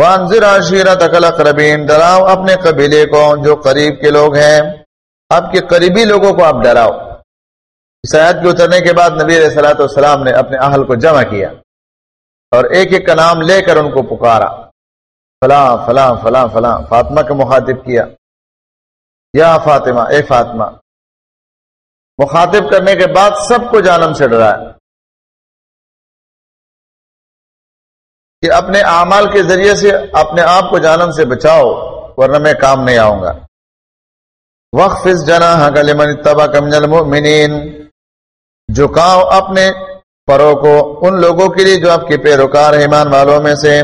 وانذر عشيرتك الاقربين ڈراؤ اپنے قبیلے کو جو قریب کے لوگ ہیں۔ آپ کے قریبی لوگوں کو آپ ڈراؤ۔ اس آیت کے اترنے کے بعد نبی علیہ السلاۃ والسلام نے اپنے اہل کو جمع کیا اور ایک ایک کا نام لے کر ان کو پکارا۔ فلاں فلاں فلاں فلاں، فاطمہ کا مخاطب کیا۔ یا فاطمہ، اے فاطمہ، مخاطب کرنے کے بعد سب کو جانم سے ڈرایا۔ کہ اپنے اعمال کے ذریعے سے اپنے آپ کو جانم سے بچاؤ، ورنہ میں کام نہیں آؤں گا۔ وقف اس جنا کلیمن تبا کمجل المؤمنین جھکاؤ اپنے پروں کو ان لوگوں کے لیے جو آپ کے پیروکار ایمان والوں میں سے،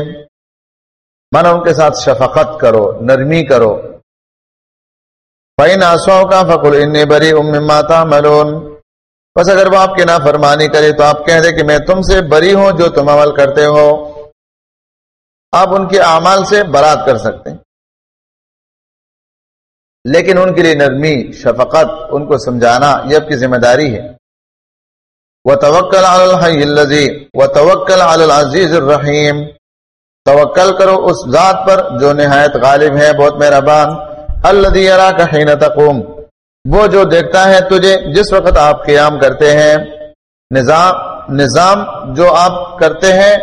من ان کے ساتھ شفقت کرو، نرمی کرو۔ فین آسو کا فکر ان بری ام ماتا ملون بس اگر وہ آپ کی نافرمانی کرے تو آپ کہہ دے کہ میں تم سے بری ہوں جو تم عمل کرتے ہو۔ آپ ان کے اعمال سے برات کر سکتے ہیں۔ لیکن ان کے لیے نرمی، شفقت، ان کو سمجھانا یہ آپ کی ذمہ داری ہے۔ وہ توکل الحی و توکل العزیز الرحیم۔ توکل کرو اس ذات پر جو نہایت غالب ہے، بہت مہربان۔ اللہ کا حین تقوم۔ وہ جو دیکھتا ہے تجھے جس وقت آپ قیام کرتے ہیں۔ نظام نظام جو آپ کرتے ہیں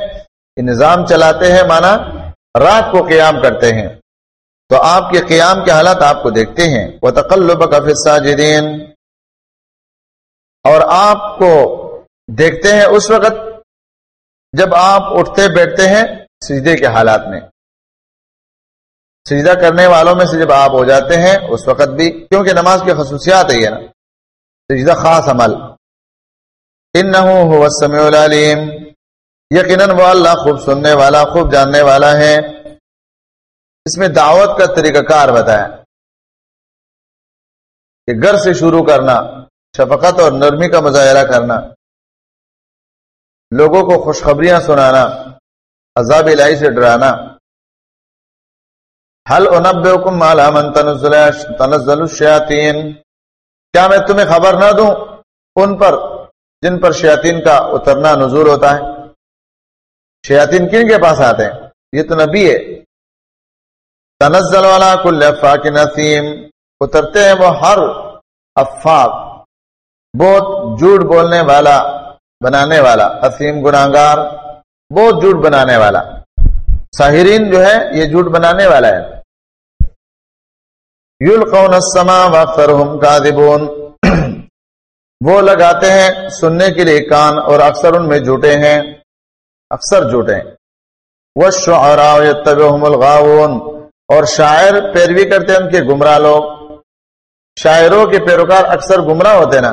نظام چلاتے ہیں، مانا رات کو قیام کرتے ہیں۔ تو آپ کے قیام کے حالات آپ کو دیکھتے ہیں۔ وہ تقلب کا فصاجدین اور آپ کو دیکھتے ہیں اس وقت جب آپ اٹھتے بیٹھتے ہیں سجدے کے حالات میں۔ سجدہ کرنے والوں میں سے جب آپ ہو جاتے ہیں اس وقت بھی، کیونکہ نماز کی خصوصیات ہے نا۔ سجدہ خاص عمل۔ ان نہ العلیم۔ یقیناً وہ اللہ خوب سننے والا، خوب جاننے والا ہے۔ اس میں دعوت کا طریقہ کار بتایا۔ کہ گھر سے شروع کرنا، شفقت اور نرمی کا مظاہرہ کرنا۔ لوگوں کو خوشخبریاں سنانا، عذاب الہی سے ڈرانا۔ حل انب حکم من تنزل الشیاطین؟ کیا میں تمہیں خبر نہ دوں ان پر جن پر شیاطین کا اترنا نزول ہوتا ہے؟ شیاطین کن کے پاس آتے ہیں؟ یہ تو نبی ہے۔ تنزل والا کل افاق نسیم۔ اترتے ہیں وہ ہر افاق، بہت جھوٹ بولنے والا بنانے والا اسیم گناگار بہت جھوٹ بنانے والا۔ ساحرین جو ہے، یہ جھوٹ بنانے والا ہے۔ یلقون السما واکثرهم کاذبون۔ وہ لگاتے ہیں سننے کے لیے کان اور اکثر ان میں جھوٹے ہیں، اکثر جھوٹے ہیں۔ والشعراء يتبعهم الغاوون۔ اور شاعر پیروی کرتے ہیں ان کے گمراہ لوگ۔ شاعروں کے پیروکار اکثر گمراہ ہوتے نا۔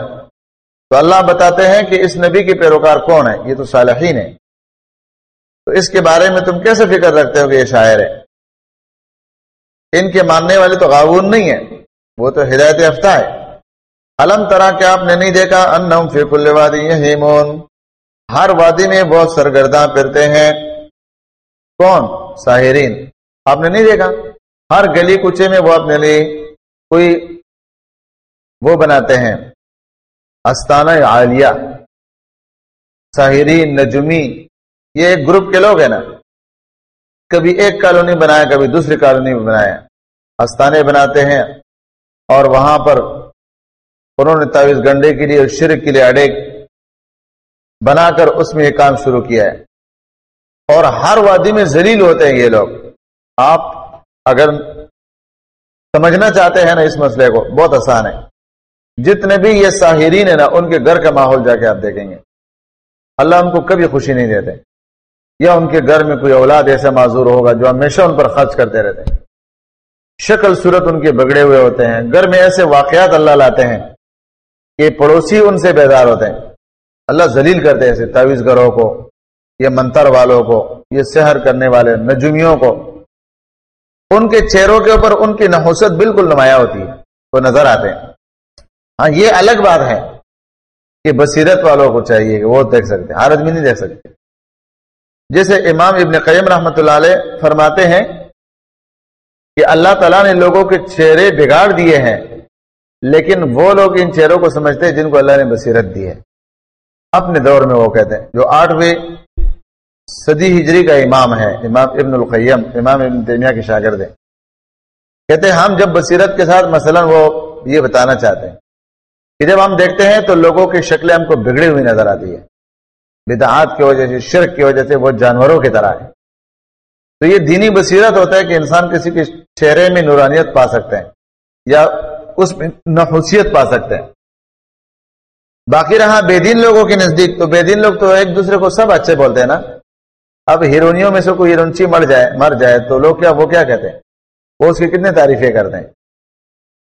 تو اللہ بتاتے ہیں کہ اس نبی کے پیروکار کون ہے یہ تو صالحین ہے تو اس کے بارے میں تم کیسے فکر رکھتے ہو کہ یہ شاعر ہے ان کے ماننے والے تو غاون نہیں ہے وہ تو ہدایت یافتہ ہے علم طرح کہ آپ نے نہیں دیکھا؟ ان فی کل وادی ہیمون ہر وادی میں بہت سرگرداں پھرتے ہیں۔ کون؟ ساحرین۔ آپ نے نہیں دیکھا؟ ہر گلی کچے میں وہ اپنے لیے کوئی وہ بناتے ہیں۔ استانہ عالیہ، ساحرین نجمی یہ ایک گروپ کے لوگ ہیں نا۔ کبھی ایک کالونی بنایا، کبھی دوسری کالونی بنایا۔ استانے بناتے ہیں اور وہاں پر انہوں نے تعویذ گنڈے کے لیے اور شرک کے لیے اڈے بنا کر اس میں یہ کام شروع کیا ہے۔ اور ہر وادی میں زلیل ہوتے ہیں یہ لوگ۔ آپ اگر سمجھنا چاہتے ہیں نا اس مسئلے کو، بہت آسان ہے۔ جتنے بھی یہ ساحرین ہیں نا، ان کے گھر کا ماحول جا کے آپ دیکھیں گے۔ اللہ ان کو کبھی خوشی نہیں دیتے۔ یا ان کے گھر میں کوئی اولاد ایسا معذور ہوگا جو ہمیشہ ان پر خرچ کرتے رہتے ہیں۔ شکل، صورت ان کے بگڑے ہوئے ہوتے ہیں۔ گھر میں ایسے واقعات اللہ لاتے ہیں کہ پڑوسی ان سے بیدار ہوتے ہیں۔ اللہ ذلیل کرتے ہیں ایسے تعویذ گروں کو یا منتر والوں کو، یہ سحر کرنے والے نجومیوں کو۔ ان کے چہروں کے اوپر ان کی نحوست بالکل نمایاں ہوتی ہے، وہ نظر آتے ہیں۔ ہاں یہ الگ بات ہے کہ بصیرت والوں کو چاہیے کہ وہ دیکھ سکتے ہر آدمی نہیں دیکھ سکتے۔ جیسے امام ابن قیم رحمۃ اللہ علیہ فرماتے ہیں کہ اللہ تعالیٰ نے لوگوں کے چہرے بگاڑ دیے ہیں، لیکن وہ لوگ ان چہروں کو سمجھتے ہیں جن کو اللہ نے بصیرت دی ہے۔ اپنے دور میں وہ کہتے ہیں، جو آٹھویں صدی ہجری کا امام ہے، امام ابن القیم، امام ابن تیمیہ کے شاگرد ہیں۔ کہتے ہیں، ہم جب بصیرت کے ساتھ مثلا وہ یہ بتانا چاہتے ہیں کہ جب ہم دیکھتے ہیں تو لوگوں کی شکلیں ہم کو بگڑی ہوئی نظر آتی ہے۔ بدعات کی وجہ سے، شرک کی وجہ سے وہ جانوروں کی طرح ہے تو یہ دینی بصیرت ہوتا ہے کہ انسان کسی کے چہرے میں نورانیت پا سکتے ہیں یا اس میں نفوسیت پا سکتے ہیں۔ باقی رہا، بے دین لوگوں کے نزدیک۔ تو بے دین لوگ تو ایک دوسرے کو سب اچھے بولتے ہیں نا۔ اب ہیرونیوں میں سے کوئی ہیرونچی مر جائے مر جائے تو لوگ کیا، وہ کیا کہتے ہیں؟ وہ اس کی کتنے تعریفیں کرتے ہیں؟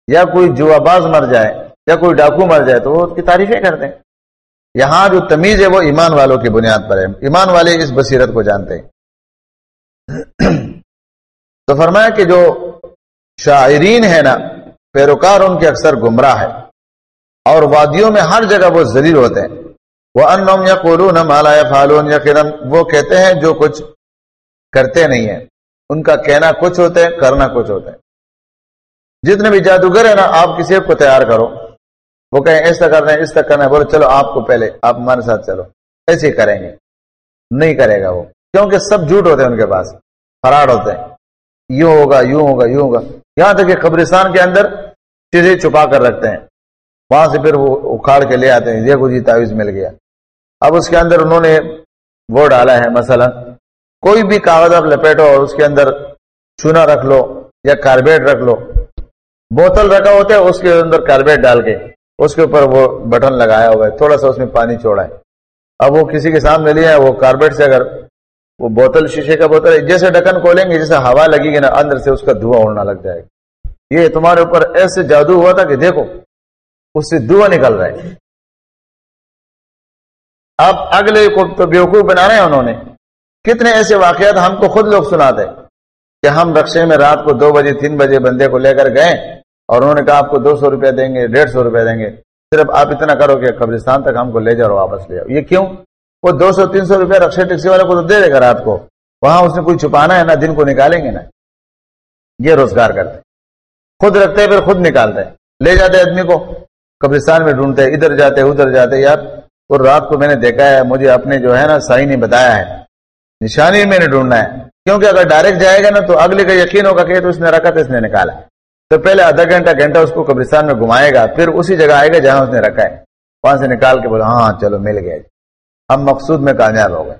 یا کوئی جو باز مر جائے یا کوئی ڈاکو مر جائے تو وہ اس کی تعریفیں کرتے ہیں۔ یہاں جو تمیز ہے وہ ایمان والوں کی بنیاد پر ہے۔ ایمان والے اس بصیرت کو جانتے ہیں۔ تو فرمایا کہ جو شاعرین ہے نا، پیروکار ان کے اکثر گمراہ ہے اور وادیوں میں ہر جگہ وہ ذلیل ہوتے ہیں۔ وہ ان یا قولون مالا یا فالون یا کرن وہ کہتے ہیں جو کچھ کرتے نہیں ہیں۔ ان کا کہنا کچھ ہوتا ہے، کرنا کچھ ہوتا ہے۔ جتنے بھی جادوگر ہیں نا، آپ کسی کو تیار کرو۔ وہ کہیں ایسا کرنا ہے اس طرح کرنا ہے بولو چلو آپ کو پہلے، آپ ہمارے ساتھ چلو۔ ایسے ہی کریں گے۔ نہیں کرے گا وہ۔ کیونکہ سب جھوٹ ہوتے ہیں ان کے پاس۔ فراڈ ہوتے ہیں۔ یوں ہوگا یوں ہوگا یوں ہوگا۔ یہاں تک کہ قبرستان کے اندر چیزیں چھپا کر رکھتے ہیں۔ وہاں سے پھر وہ اکھاڑ کے لے آتے ہیں۔ دیکھو جی تعویذ مل گیا۔ اب اس کے اندر انہوں نے وہ ڈالا ہے، مثلا کوئی بھی کاغذ آپ لپیٹو اور اس کے اندر چونا رکھ لو یا کاربیٹ رکھ لو۔ بوتل رکھا ہوتا ہے، اس کے اندر کاربیٹ ڈال کے۔ اس کے اوپر وہ بٹن لگایا ہوا ہے، تھوڑا سا اس میں پانی چھوڑا ہے۔ اب وہ کسی کے سامنے لیا ہے، وہ کاربیٹ سے اگر وہ بوتل، شیشے کا بوتل ہے جیسے ڈکن کھولیں گے، جیسے ہوا لگے گی نا، اندر سے اس کا دھواں اڑنا لگ جائے گا۔ یہ تمہارے اوپر ایسے جادو ہوا تھا کہ دیکھو، اس سے دھواں نکل رہا ہے۔ اب اگلے کو تو بیوقوف بنا رہے ہیں انہوں نے۔ کتنے ایسے واقعات ہم کو خود لوگ سناتے کہ ہم رقشے میں رات کو دو بجے، تین بجے بندے کو لے کر گئے۔ اور انہوں نے کہا آپ کو دو سو روپیہ دیں گے، ڈیڑھ سو روپیہ دیں گے۔ صرف آپ اتنا کرو کہ قبرستان تک ہم کو لے جاؤ واپس لے آؤ۔ یہ کیوں؟ وہ دو سو، تین سو روپیہ رکشے ٹیکسی والے کو تو دے دے گا رات کو۔ وہاں اس نے کوئی چھپانا ہے، نہ دن کو نکالیں گے نا یہ روزگار کرتے خود رکھتے پھر خود نکالتے لے جاتے آدمی کو۔ قبرستان میں ڈھونڈتے ادھر جاتے ادھر جاتے یار اور رات کو میں نے دیکھا ہے، مجھے اپنے جو ہے نا سائی نے بتایا ہے۔ نشانی میں نے ڈھونڈنا ہے۔ کیونکہ اگر ڈائریکٹ جائے گا نا تو اگلے کا یقین ہوگا کہ تو اس نے رکھا تو اس نے نکالا۔ تو پہلے آدھا گھنٹہ گھنٹہ اس کو قبرستان میں گھمائے گا پھر اسی جگہ آئے گا جہاں اس نے رکھا ہے۔ وہاں سے نکال کے بولا ہاں, چلو مل گیا۔ ہم مقصود میں کامیاب ہو گئے۔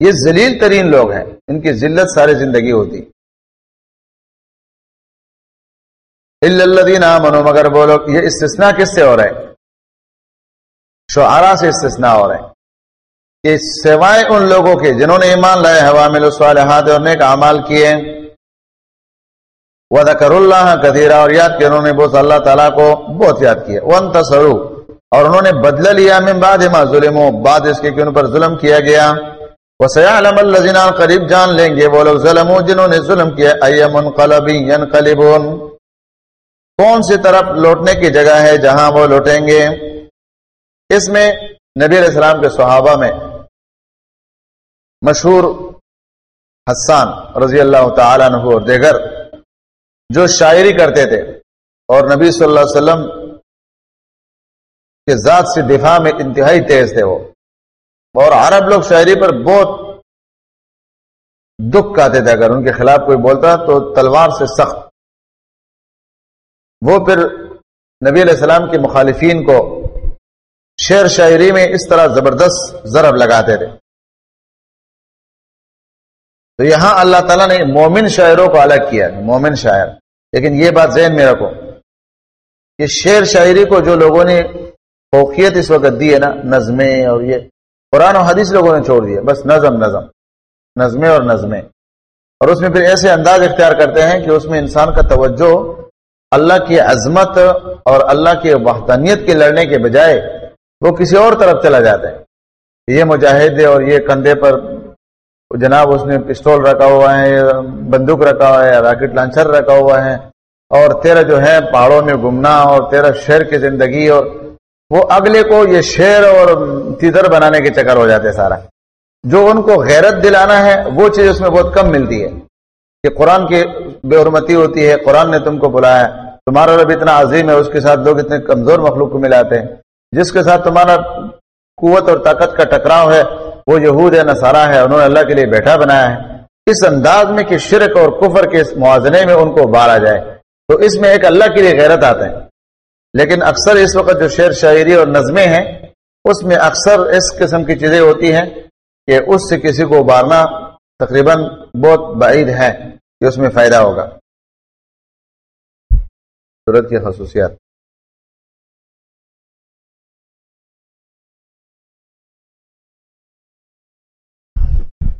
یہ ذلیل ترین لوگ ہیں۔ ان کی ذلت ساری زندگی ہوتی۔ اللہ منو مگر وہ لوگ یہ استثناء کس سے ہو رہے ہیں شعرا سے استثناء ہو رہے ہیں کہ سوائے ان لوگوں کے جنہوں نے ایمان لائے ہوا میں الصالحات اور نیک اعمال کیے وذکر اللہ کثیرا اور یاد کیا انہوں نے بہت اللہ تعالیٰ کو بہت یاد کیا۔ ون تصرو اور انہوں نے بدلہ لیا من بعد ما ظلمو بعد اس کے کہ ان پر ظلم کیا گیا۔ وسيعلم الذين قریب جان لیں گے، وہ لوگ ظلموا جنہوں نے ظلم کیا۔ اي منقلب ينقلبون۔ کون سی طرف لوٹنے کی جگہ ہے جہاں وہ لوٹیں گے؟ اس میں نبی علیہ السلام کے صحابہ میں مشہور حسان رضی اللہ تعالی عنہ اور دیگر جو شاعری کرتے تھے اور نبی صلی اللہ علیہ وسلم کے ذات سے دفاع میں انتہائی تیز تھے وہ۔ اور عرب لوگ شاعری پر بہت دکھ کہتے تھے۔ اگر ان کے خلاف کوئی بولتا تو تلوار سے سخت۔ وہ پھر نبی علیہ السلام کے مخالفین کو شعر شاعری میں اس طرح زبردست ضرب لگاتے تھے۔ تو یہاں اللہ تعالیٰ نے مومن شاعروں کو الگ کیا مومن شاعر۔ لیکن یہ بات ذہن میں رکھو کہ شعر شاعری کو جو لوگوں نے فوقیت اس وقت دی ہے نا، نظمیں اور یہ قرآن و حدیث لوگوں نے چھوڑ دیا، بس نظم نظم۔ نظمیں اور نظمیں۔ اور اس میں پھر ایسے انداز اختیار کرتے ہیں کہ اس میں انسان کا توجہ اللہ کی عظمت اور اللہ کی وحدانیت کے لڑنے کے بجائے وہ کسی اور طرف چلا جاتا ہے۔ یہ مجاہد اور یہ کندھے پر جناب اس نے پسٹول رکھا ہوا ہے، بندوق رکھا ہوا ہے، راکٹ لانچر رکھا ہوا ہے۔ اور تیرا جو ہے پہاڑوں میں گھومنا اور تیرا شہر کی زندگی اور وہ اگلے کو یہ شیر اور تیزر بنانے کے چکر ہو جاتے سارا۔ جو ان کو غیرت دلانا ہے، وہ چیز اس میں بہت کم ملتی ہے۔ کہ قرآن کی بے حرمتی ہوتی ہے، قرآن نے تم کو بلایا تمہارا رب اتنا عظیم ہے، اس کے ساتھ لوگ اتنے کمزور مخلوق کو ملاتے ہیں۔ جس کے ساتھ تمہارا قوت اور طاقت کا ٹکراؤ ہے وہ یہود ہے نصارہ ہے انہوں نے اللہ کے لیے بیٹھا بنایا ہے۔ اس انداز میں کہ شرک اور کفر کے موازنے میں ان کو بارا جائے، تو اس میں ایک اللہ کے لیے غیرت آتے ہیں۔ لیکن اکثر اس وقت جو شعر، شاعری اور نظمیں ہیں، اس میں اکثر اس قسم کی چیزیں ہوتی ہیں کہ اس سے کسی کو ابارنا تقریباً بہت بعید ہے کہ اس میں فائدہ ہوگا۔ صورت کی خصوصیات۔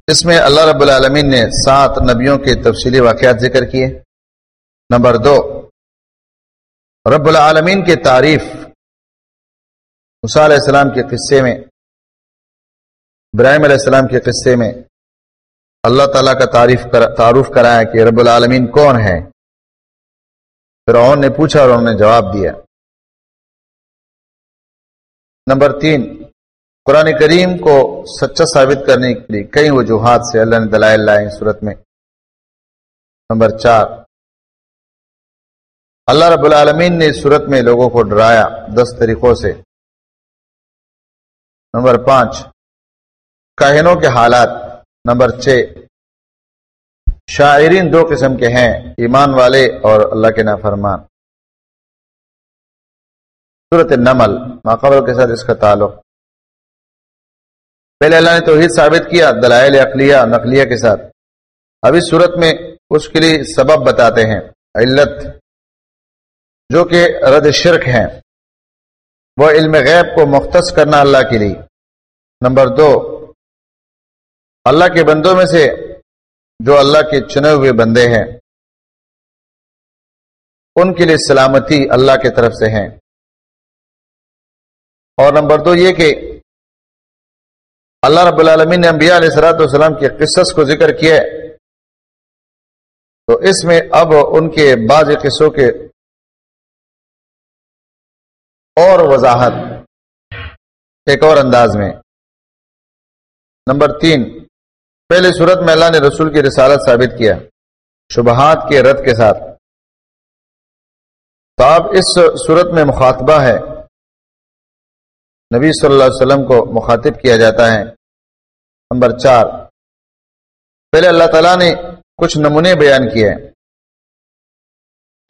اس میں اللہ رب العالمین نے سات نبیوں کے تفصیلی واقعات ذکر کیے۔ نمبر دو، رب العالمین کی تعریف علیہ السلام کے قصے میں، ابراہیم علیہ السلام کے قصے میں اللہ تعالیٰ کا تعریف تعارف کرایا کہ رب العالمین کون ہے پھر نے پوچھا اور انہوں نے جواب دیا۔ نمبر تین قرآن کریم کو سچا ثابت کرنے کے لیے کئی وجوہات سے اللہ نے دلائل لائے صورت میں۔ نمبر چار۔ اللہ رب العالمین نے صورت میں لوگوں کو ڈرایا دس طریقوں سے۔ نمبر پانچ۔ کاہنوں کے حالات۔ نمبر چھ۔ شاعرین دو قسم کے ہیں، ایمان والے اور اللہ کے نافرمان۔ صورت نمل ماقبل کے ساتھ اس کا تعلق۔ پہلے اللہ نے توحید ثابت کیا، دلائل اقلیہ نقلیہ کے ساتھ۔ اب اس صورت میں اس کے لیے سبب بتاتے ہیں، علت، جو کہ رد شرک ہیں۔ وہ علم غیب کو مختص کرنا اللہ کے لیے۔ نمبر دو، اللہ کے بندوں میں سے جو اللہ کے چنے ہوئے بندے ہیں، ان کے لیے سلامتی اللہ کی طرف سے ہیں۔ اور نمبر دو یہ کہ اللہ رب العالمین نے انبیاء علیہ السلاۃ والسلام کے قصص کو ذکر کیا تو اس میں اب ان کے بعض قصوں کے اور وضاحت۔ ایک اور انداز میں۔ نمبر تین۔ پہلے صورت میں اللہ نے رسول کی رسالت ثابت کیا۔ شبہات کے رد کے ساتھ۔ تو اب اس صورت میں مخاطبہ ہے۔ نبی صلی اللہ علیہ وسلم کو مخاطب کیا جاتا ہے۔ نمبر چار۔ پہلے اللہ تعالیٰ نے کچھ نمونے بیان کیے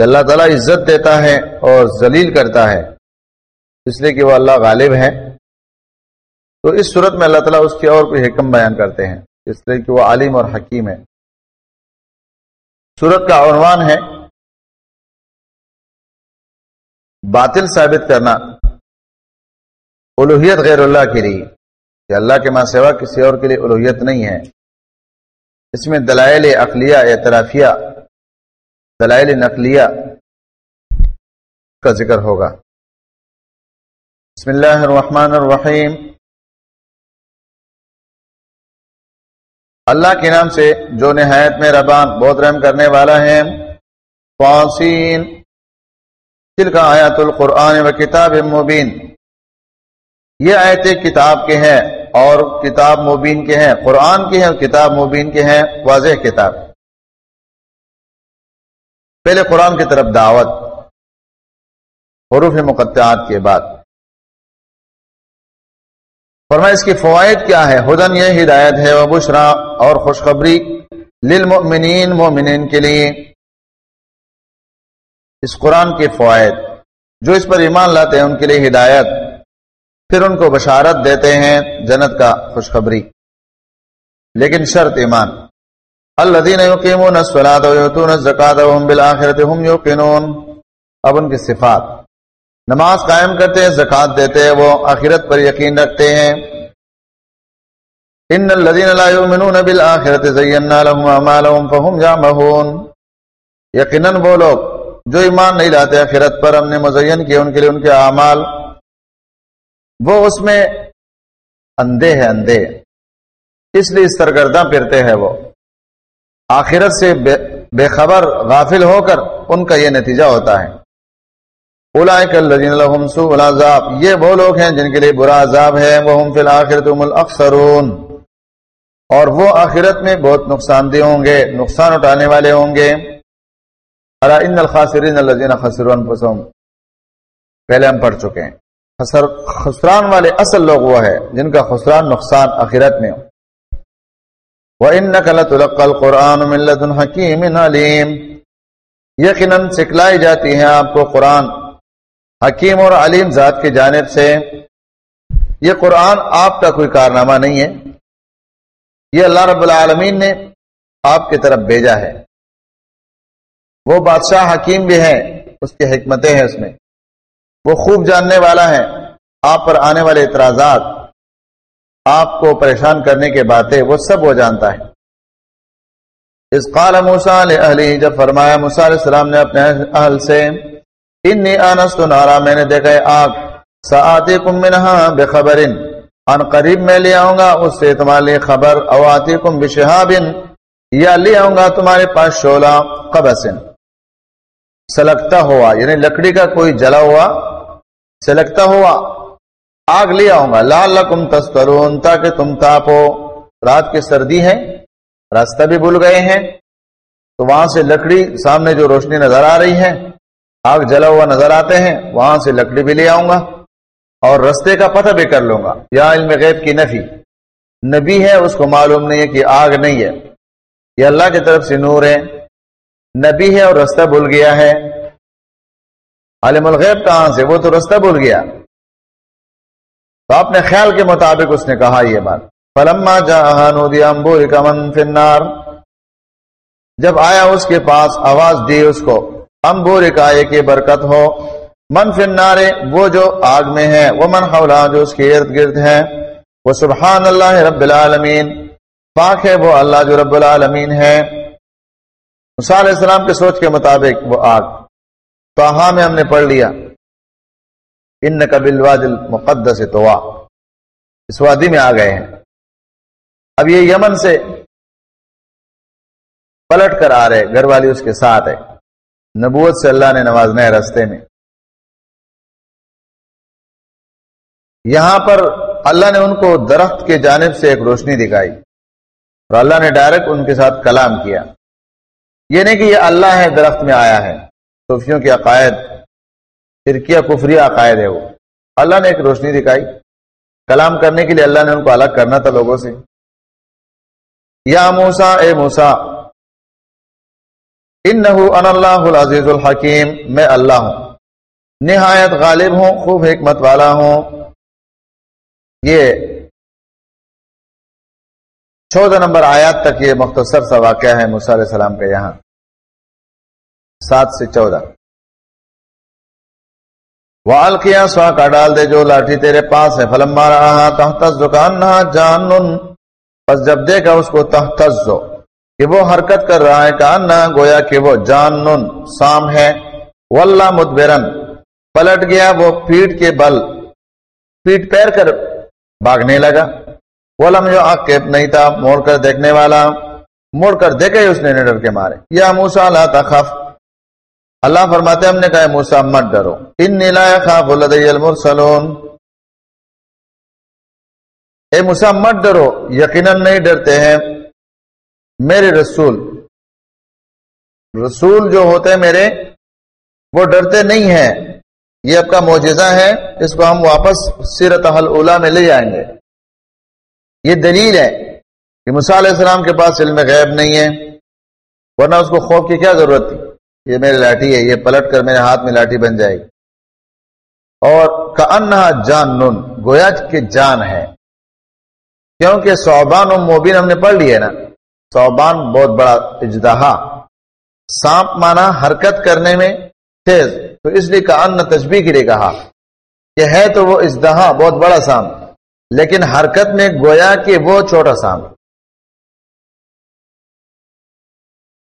اللہ تعالیٰ عزت دیتا ہے اور ذلیل کرتا ہے۔ اس لیے کہ وہ اللہ غالب ہے۔ تو اس صورت میں اللہ تعالیٰ اس کی اور کوئی حکم بیان کرتے ہیں۔ اس لیے کہ وہ عالم اور حکیم ہے۔ صورت کا عنوان ہے۔ باطل ثابت کرنا۔ الوحیت غیر اللہ کے لیے کہ اللہ کے ماں سوا کسی اور کے لیے الوحیت نہیں ہے۔ اس میں دلائل اقلیہ اعترافیہ، دلائل نقلیہ کا ذکر ہوگا۔ بسم اللہ الرحمن الرحیم۔ اللہ کے نام سے جو نہایت میں ربان، بہت رحم کرنے والا ہے فاسین دل کا آیات القرآن و کتاب مبین۔ یہ آیت کتاب کے ہیں اور کتاب مبین کے ہیں، قرآن کے ہیں اور کتاب مبین کے ہیں، واضح کتاب۔ پہلے قرآن کی طرف دعوت، حروف مقطعات کے بعد۔ فرمایا، اس کی فوائد کیا ہے ہدن یہ ہدایت ہے وہ بشرا اور خوشخبری للمؤمنین مومنین کے لیے۔ اس قرآن کے فوائد، جو اس پر ایمان لاتے ہیں، ان کے لیے ہدایت۔ پھر ان کو بشارت دیتے ہیں جنت کا خوشخبری۔ لیکن شرط ایمان۔ الذين يقيمون الصلاه ويؤتون الزكاه وهم بالاخره هم يوقنون اب ان کی صفات۔ نماز قائم کرتے ہیں زکات دیتے ہیں، وہ آخرت پر یقین رکھتے ہیں۔ ان الذين لا يؤمنون بالاخره زينا لهم اعمالهم فهم يعمهون یقینا وہ لوگ جو ایمان نہیں لاتے آخرت پر، ہم نے مزین کیا ان کے لیے ان کے اعمال۔ وہ اس میں اندھے ہیں اندھے۔ اس لیے سرگرداں پھرتے ہیں وہ۔ آخرت سے بے خبر غافل ہو کر ان کا یہ نتیجہ ہوتا ہے۔ یہ وہ لوگ ہیں جن کے لیے برا عذاب ہے۔ وہ فی الآخرت الاخسرون۔ اور وہ آخرت میں بہت نقصان دہ ہوں گے، نقصان اٹھانے والے ہوں گے۔ ان الخاسرین الذین خسروا انفسهم۔ پہلے ہم پڑھ چکے ہیں۔ خسر خسران والے اصل لوگ وہ ہے جن کا خسران نقصان آخرت میں ہو۔ وَإِنَّكَ لَتُلَقَّ الْقُرْآنُ مِن لَدُنْ حَكِيمٍ عَلِيمٍ۔ یقیناً سکھلائی جاتی ہے آپ کو قرآن۔ حکیم اور علیم ذات کی جانب سے۔ یہ قرآن آپ کا کوئی کارنامہ نہیں ہے۔ یہ اللہ رب العالمین نے آپ کی طرف بھیجا ہے۔ وہ بادشاہ حکیم بھی ہے اس کی حکمتیں ہیں اس میں۔ وہ خوب جاننے والا ہے۔ آپ پر آنے والے اعتراضات، آپ کو پریشان کرنے کے باتیں، وہ سب وہ جانتا ہے۔ اس قال موسا علیہ جب فرمایا، موسیٰ علیہ السلام نے اپنے اہل سے، انی آنست نارا، میں نے دیکھا آگ سآتی کم منہا بخبر ان قریب میں لے آؤں گا، اس سے تمہارے لیے خبر۔ او آتی کم بشہاب یا لے آؤں گا تمہارے پاس شولہ قبسن۔ سلگتا ہوا یعنی لکڑی کا کوئی جلا ہوا سلگتا ہوا۔ آگ لے آؤں گا۔ لال لکم تسترون تاکہ تم تاپو۔ رات کی سردی ہے راستہ بھی بھول گئے ہیں۔ تو وہاں سے لکڑی سامنے جو روشنی نظر آ رہی ہے، آگ جلا ہوا نظر آتے ہیں، وہاں سے لکڑی بھی لے آؤں گا۔ اور رستے کا پتہ بھی کر لوں گا۔ یا علم غیب کی نفی۔ نبی ہے، اس کو معلوم نہیں ہے کہ آگ نہیں ہے۔ یہ اللہ کی طرف سے نور ہے۔ نبی ہے اور رستہ بھول گیا ہے۔ عالم الغیب کہاں سے؟ وہ تو رستہ بھول گیا۔ تو اپنے خیال کے مطابق اس نے کہا یہ بات۔ فلما کا من فنار جب آیا اس کے پاس، آواز دی اس کو۔ امبور کائے کی برکت ہو۔ من فنار وہ جو آگ میں ہے وہ من حولا جو اس کے ارد گرد ہے وہ سبحان اللہ رب العالمین پاک ہے وہ اللہ جو رب العالمین ہے۔ علیہ السلام کے سوچ کے مطابق وہ آگ۔ تو ہاں میں ہم نے پڑھ لیا۔ ان قبل وادل مقدس تو اس وادی میں آ گئے ہیں۔ اب یہ یمن سے پلٹ کر آ رہے، گھر والی اس کے ساتھ ہے۔ نبوت سے اللہ نے نوازنا ہے رستے میں۔ یہاں پر اللہ نے ان کو درخت کے جانب سے ایک روشنی دکھائی اور اللہ نے ڈائریکٹ ان کے ساتھ کلام کیا۔ یہ نہیں کہ یہ اللہ ہے، درخت میں آیا ہے۔ صوفیوں کی عقائد، فرقیہ کفری عقائد ہے وہ۔ اللہ نے ایک روشنی دکھائی۔ کلام کرنے کے لیے اللہ نے ان کو الگ کرنا تھا لوگوں سے۔ یا موسا اے موسا ان اللہ العزیز الحکیم، میں اللہ ہوں۔ نہایت غالب ہوں، خوب حکمت والا ہوں۔ یہ چودہ نمبر آیات تک یہ مختصر سا واقعہ ہے علیہ السلام کا یہاں۔ سات سے چودہ۔ والیا سوا کا ڈال دے جو لاٹھی تیرے پاس ہے۔ فلم مارا تحت دکان جان۔ بس جب دیکھا اس کو تحت کہ وہ حرکت کر رہا ہے کان نہ گویا کہ وہ جان سام ہے۔ واللہ مدبرن پلٹ گیا وہ پیٹ کے بل۔ پیٹ پیر کر بھاگنے لگا۔ وہ لم جو نہیں تھا۔ موڑ کر دیکھنے والا۔ موڑ کر دیکھے اس نے ڈر کے مارے۔ یا موسا لا تخف۔ اللہ فرماتے ہم نے کہا موسا مت ڈرو۔ ان نیلا خاف المرسلون۔ اے موسا مت ڈرو، یقیناً نہیں ڈرتے ہیں میرے رسول۔ رسول جو ہوتے ہیں میرے، وہ ڈرتے نہیں ہیں۔ یہ آپ کا معجزہ ہے، اس کو ہم واپس سیرت حل اولا میں لے جائیں گے۔ یہ دلیل ہے کہ علیہ السلام کے پاس علم غیب نہیں ہے، ورنہ اس کو خوف کی کیا ضرورت تھی؟ یہ میری لاٹھی ہے، یہ پلٹ کر میرے ہاتھ میں لاٹھی بن جائے گی۔ اور کا جان نن گویا کی جان ہے۔ کیونکہ صوبان و موبین ہم نے پڑھ لی ہے نا۔ صوبان بہت بڑا اجدہا۔ سانپ مانا حرکت کرنے میں تیز۔ تو اس لیے کا ان تجبی کے لیے کہا کہ ہے تو وہ اجدہا، بہت بڑا سانپ۔ لیکن حرکت میں گویا کہ وہ چھوٹا سام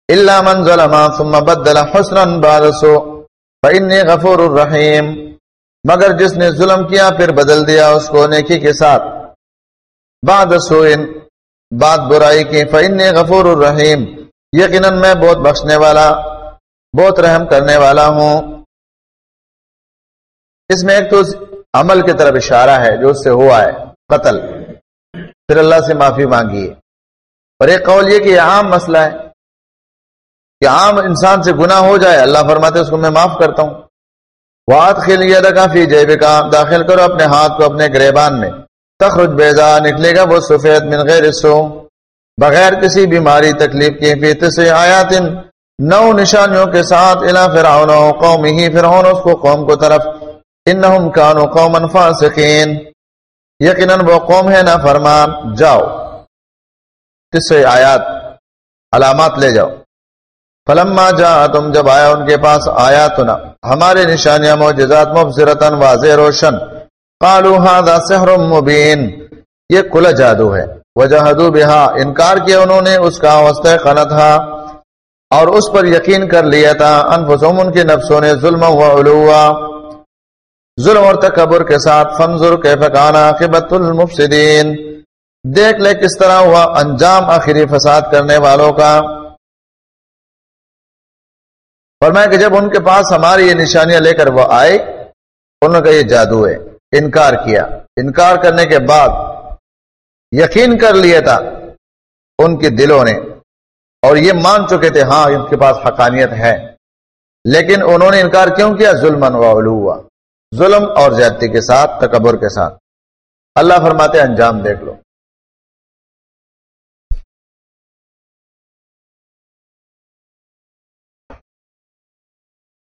اللہ من ظلم ثم بدل حسنا بارسو، فإني غفور الرحیم مگر جس نے ظلم کیا، پھر بدل دیا اس کو نیکی کے ساتھ۔ بعد سوئن، بعد برائی کی، فإني غفور الرحیم یقیناً میں بہت بخشنے والا، بہت رحم کرنے والا ہوں۔ اس میں ایک تو عمل کی طرف اشارہ ہے، جو اس سے ہوا ہے، قتل۔ پھر اللہ سے معافی مانگی ہے۔ اور ایک قول یہ کہ یہ عام مسئلہ ہے۔ کہ عام انسان سے گناہ ہو جائے، اللہ فرماتے اس کو میں معاف کرتا ہوں۔ وات خیل کافی جیب کا داخل کرو اپنے ہاتھ کو اپنے گریبان میں۔ تخرج بیزا نکلے گا وہ سفید من غیر سو بغیر کسی بیماری تکلیف کی فیت سے آیات نو نشانیوں کے ساتھ الا فرعون قوم ہی فرعون اس کو قوم کو طرف۔ انہم کانو قوما فاسقین۔ یقیناً وہ قوم ہے نا فرمان جاؤ کس سے آیات، علامات لے جاؤ۔ فلما جا تم جب آیا ان کے پاس، آیا تو ہمارے نشانیاں موجزات مبصرتن واضح روشن۔ قالو هذا سحر مبین۔ یہ کل جادو ہے۔ وجہدو بہا۔ انکار کیا انہوں نے، اس کا وسط قنت تھا۔ اور اس پر یقین کر لیا تھا۔ انفسهم ان کے نفسوں نے ظلم و علوا۔ ظلم اور تکبر کے ساتھ۔ فنظر کے فکانا قبت المفسدین۔ دیکھ لے کس طرح ہوا۔ انجام آخری فساد کرنے والوں کا۔ فرمایا کہ جب ان کے پاس ہماری یہ نشانیاں لے کر وہ آئے، انہوں کا یہ جادو ہے، انکار کیا۔ انکار کرنے کے بعد یقین کر لیا تھا ان کے دلوں نے، اور یہ مان چکے تھے ہاں ان کے پاس حقانیت ہے۔ لیکن انہوں نے انکار کیوں کیا؟ ظلم ہوا ظلم اور زیادتی کے ساتھ، تکبر کے ساتھ۔ اللہ فرماتے انجام دیکھ لو۔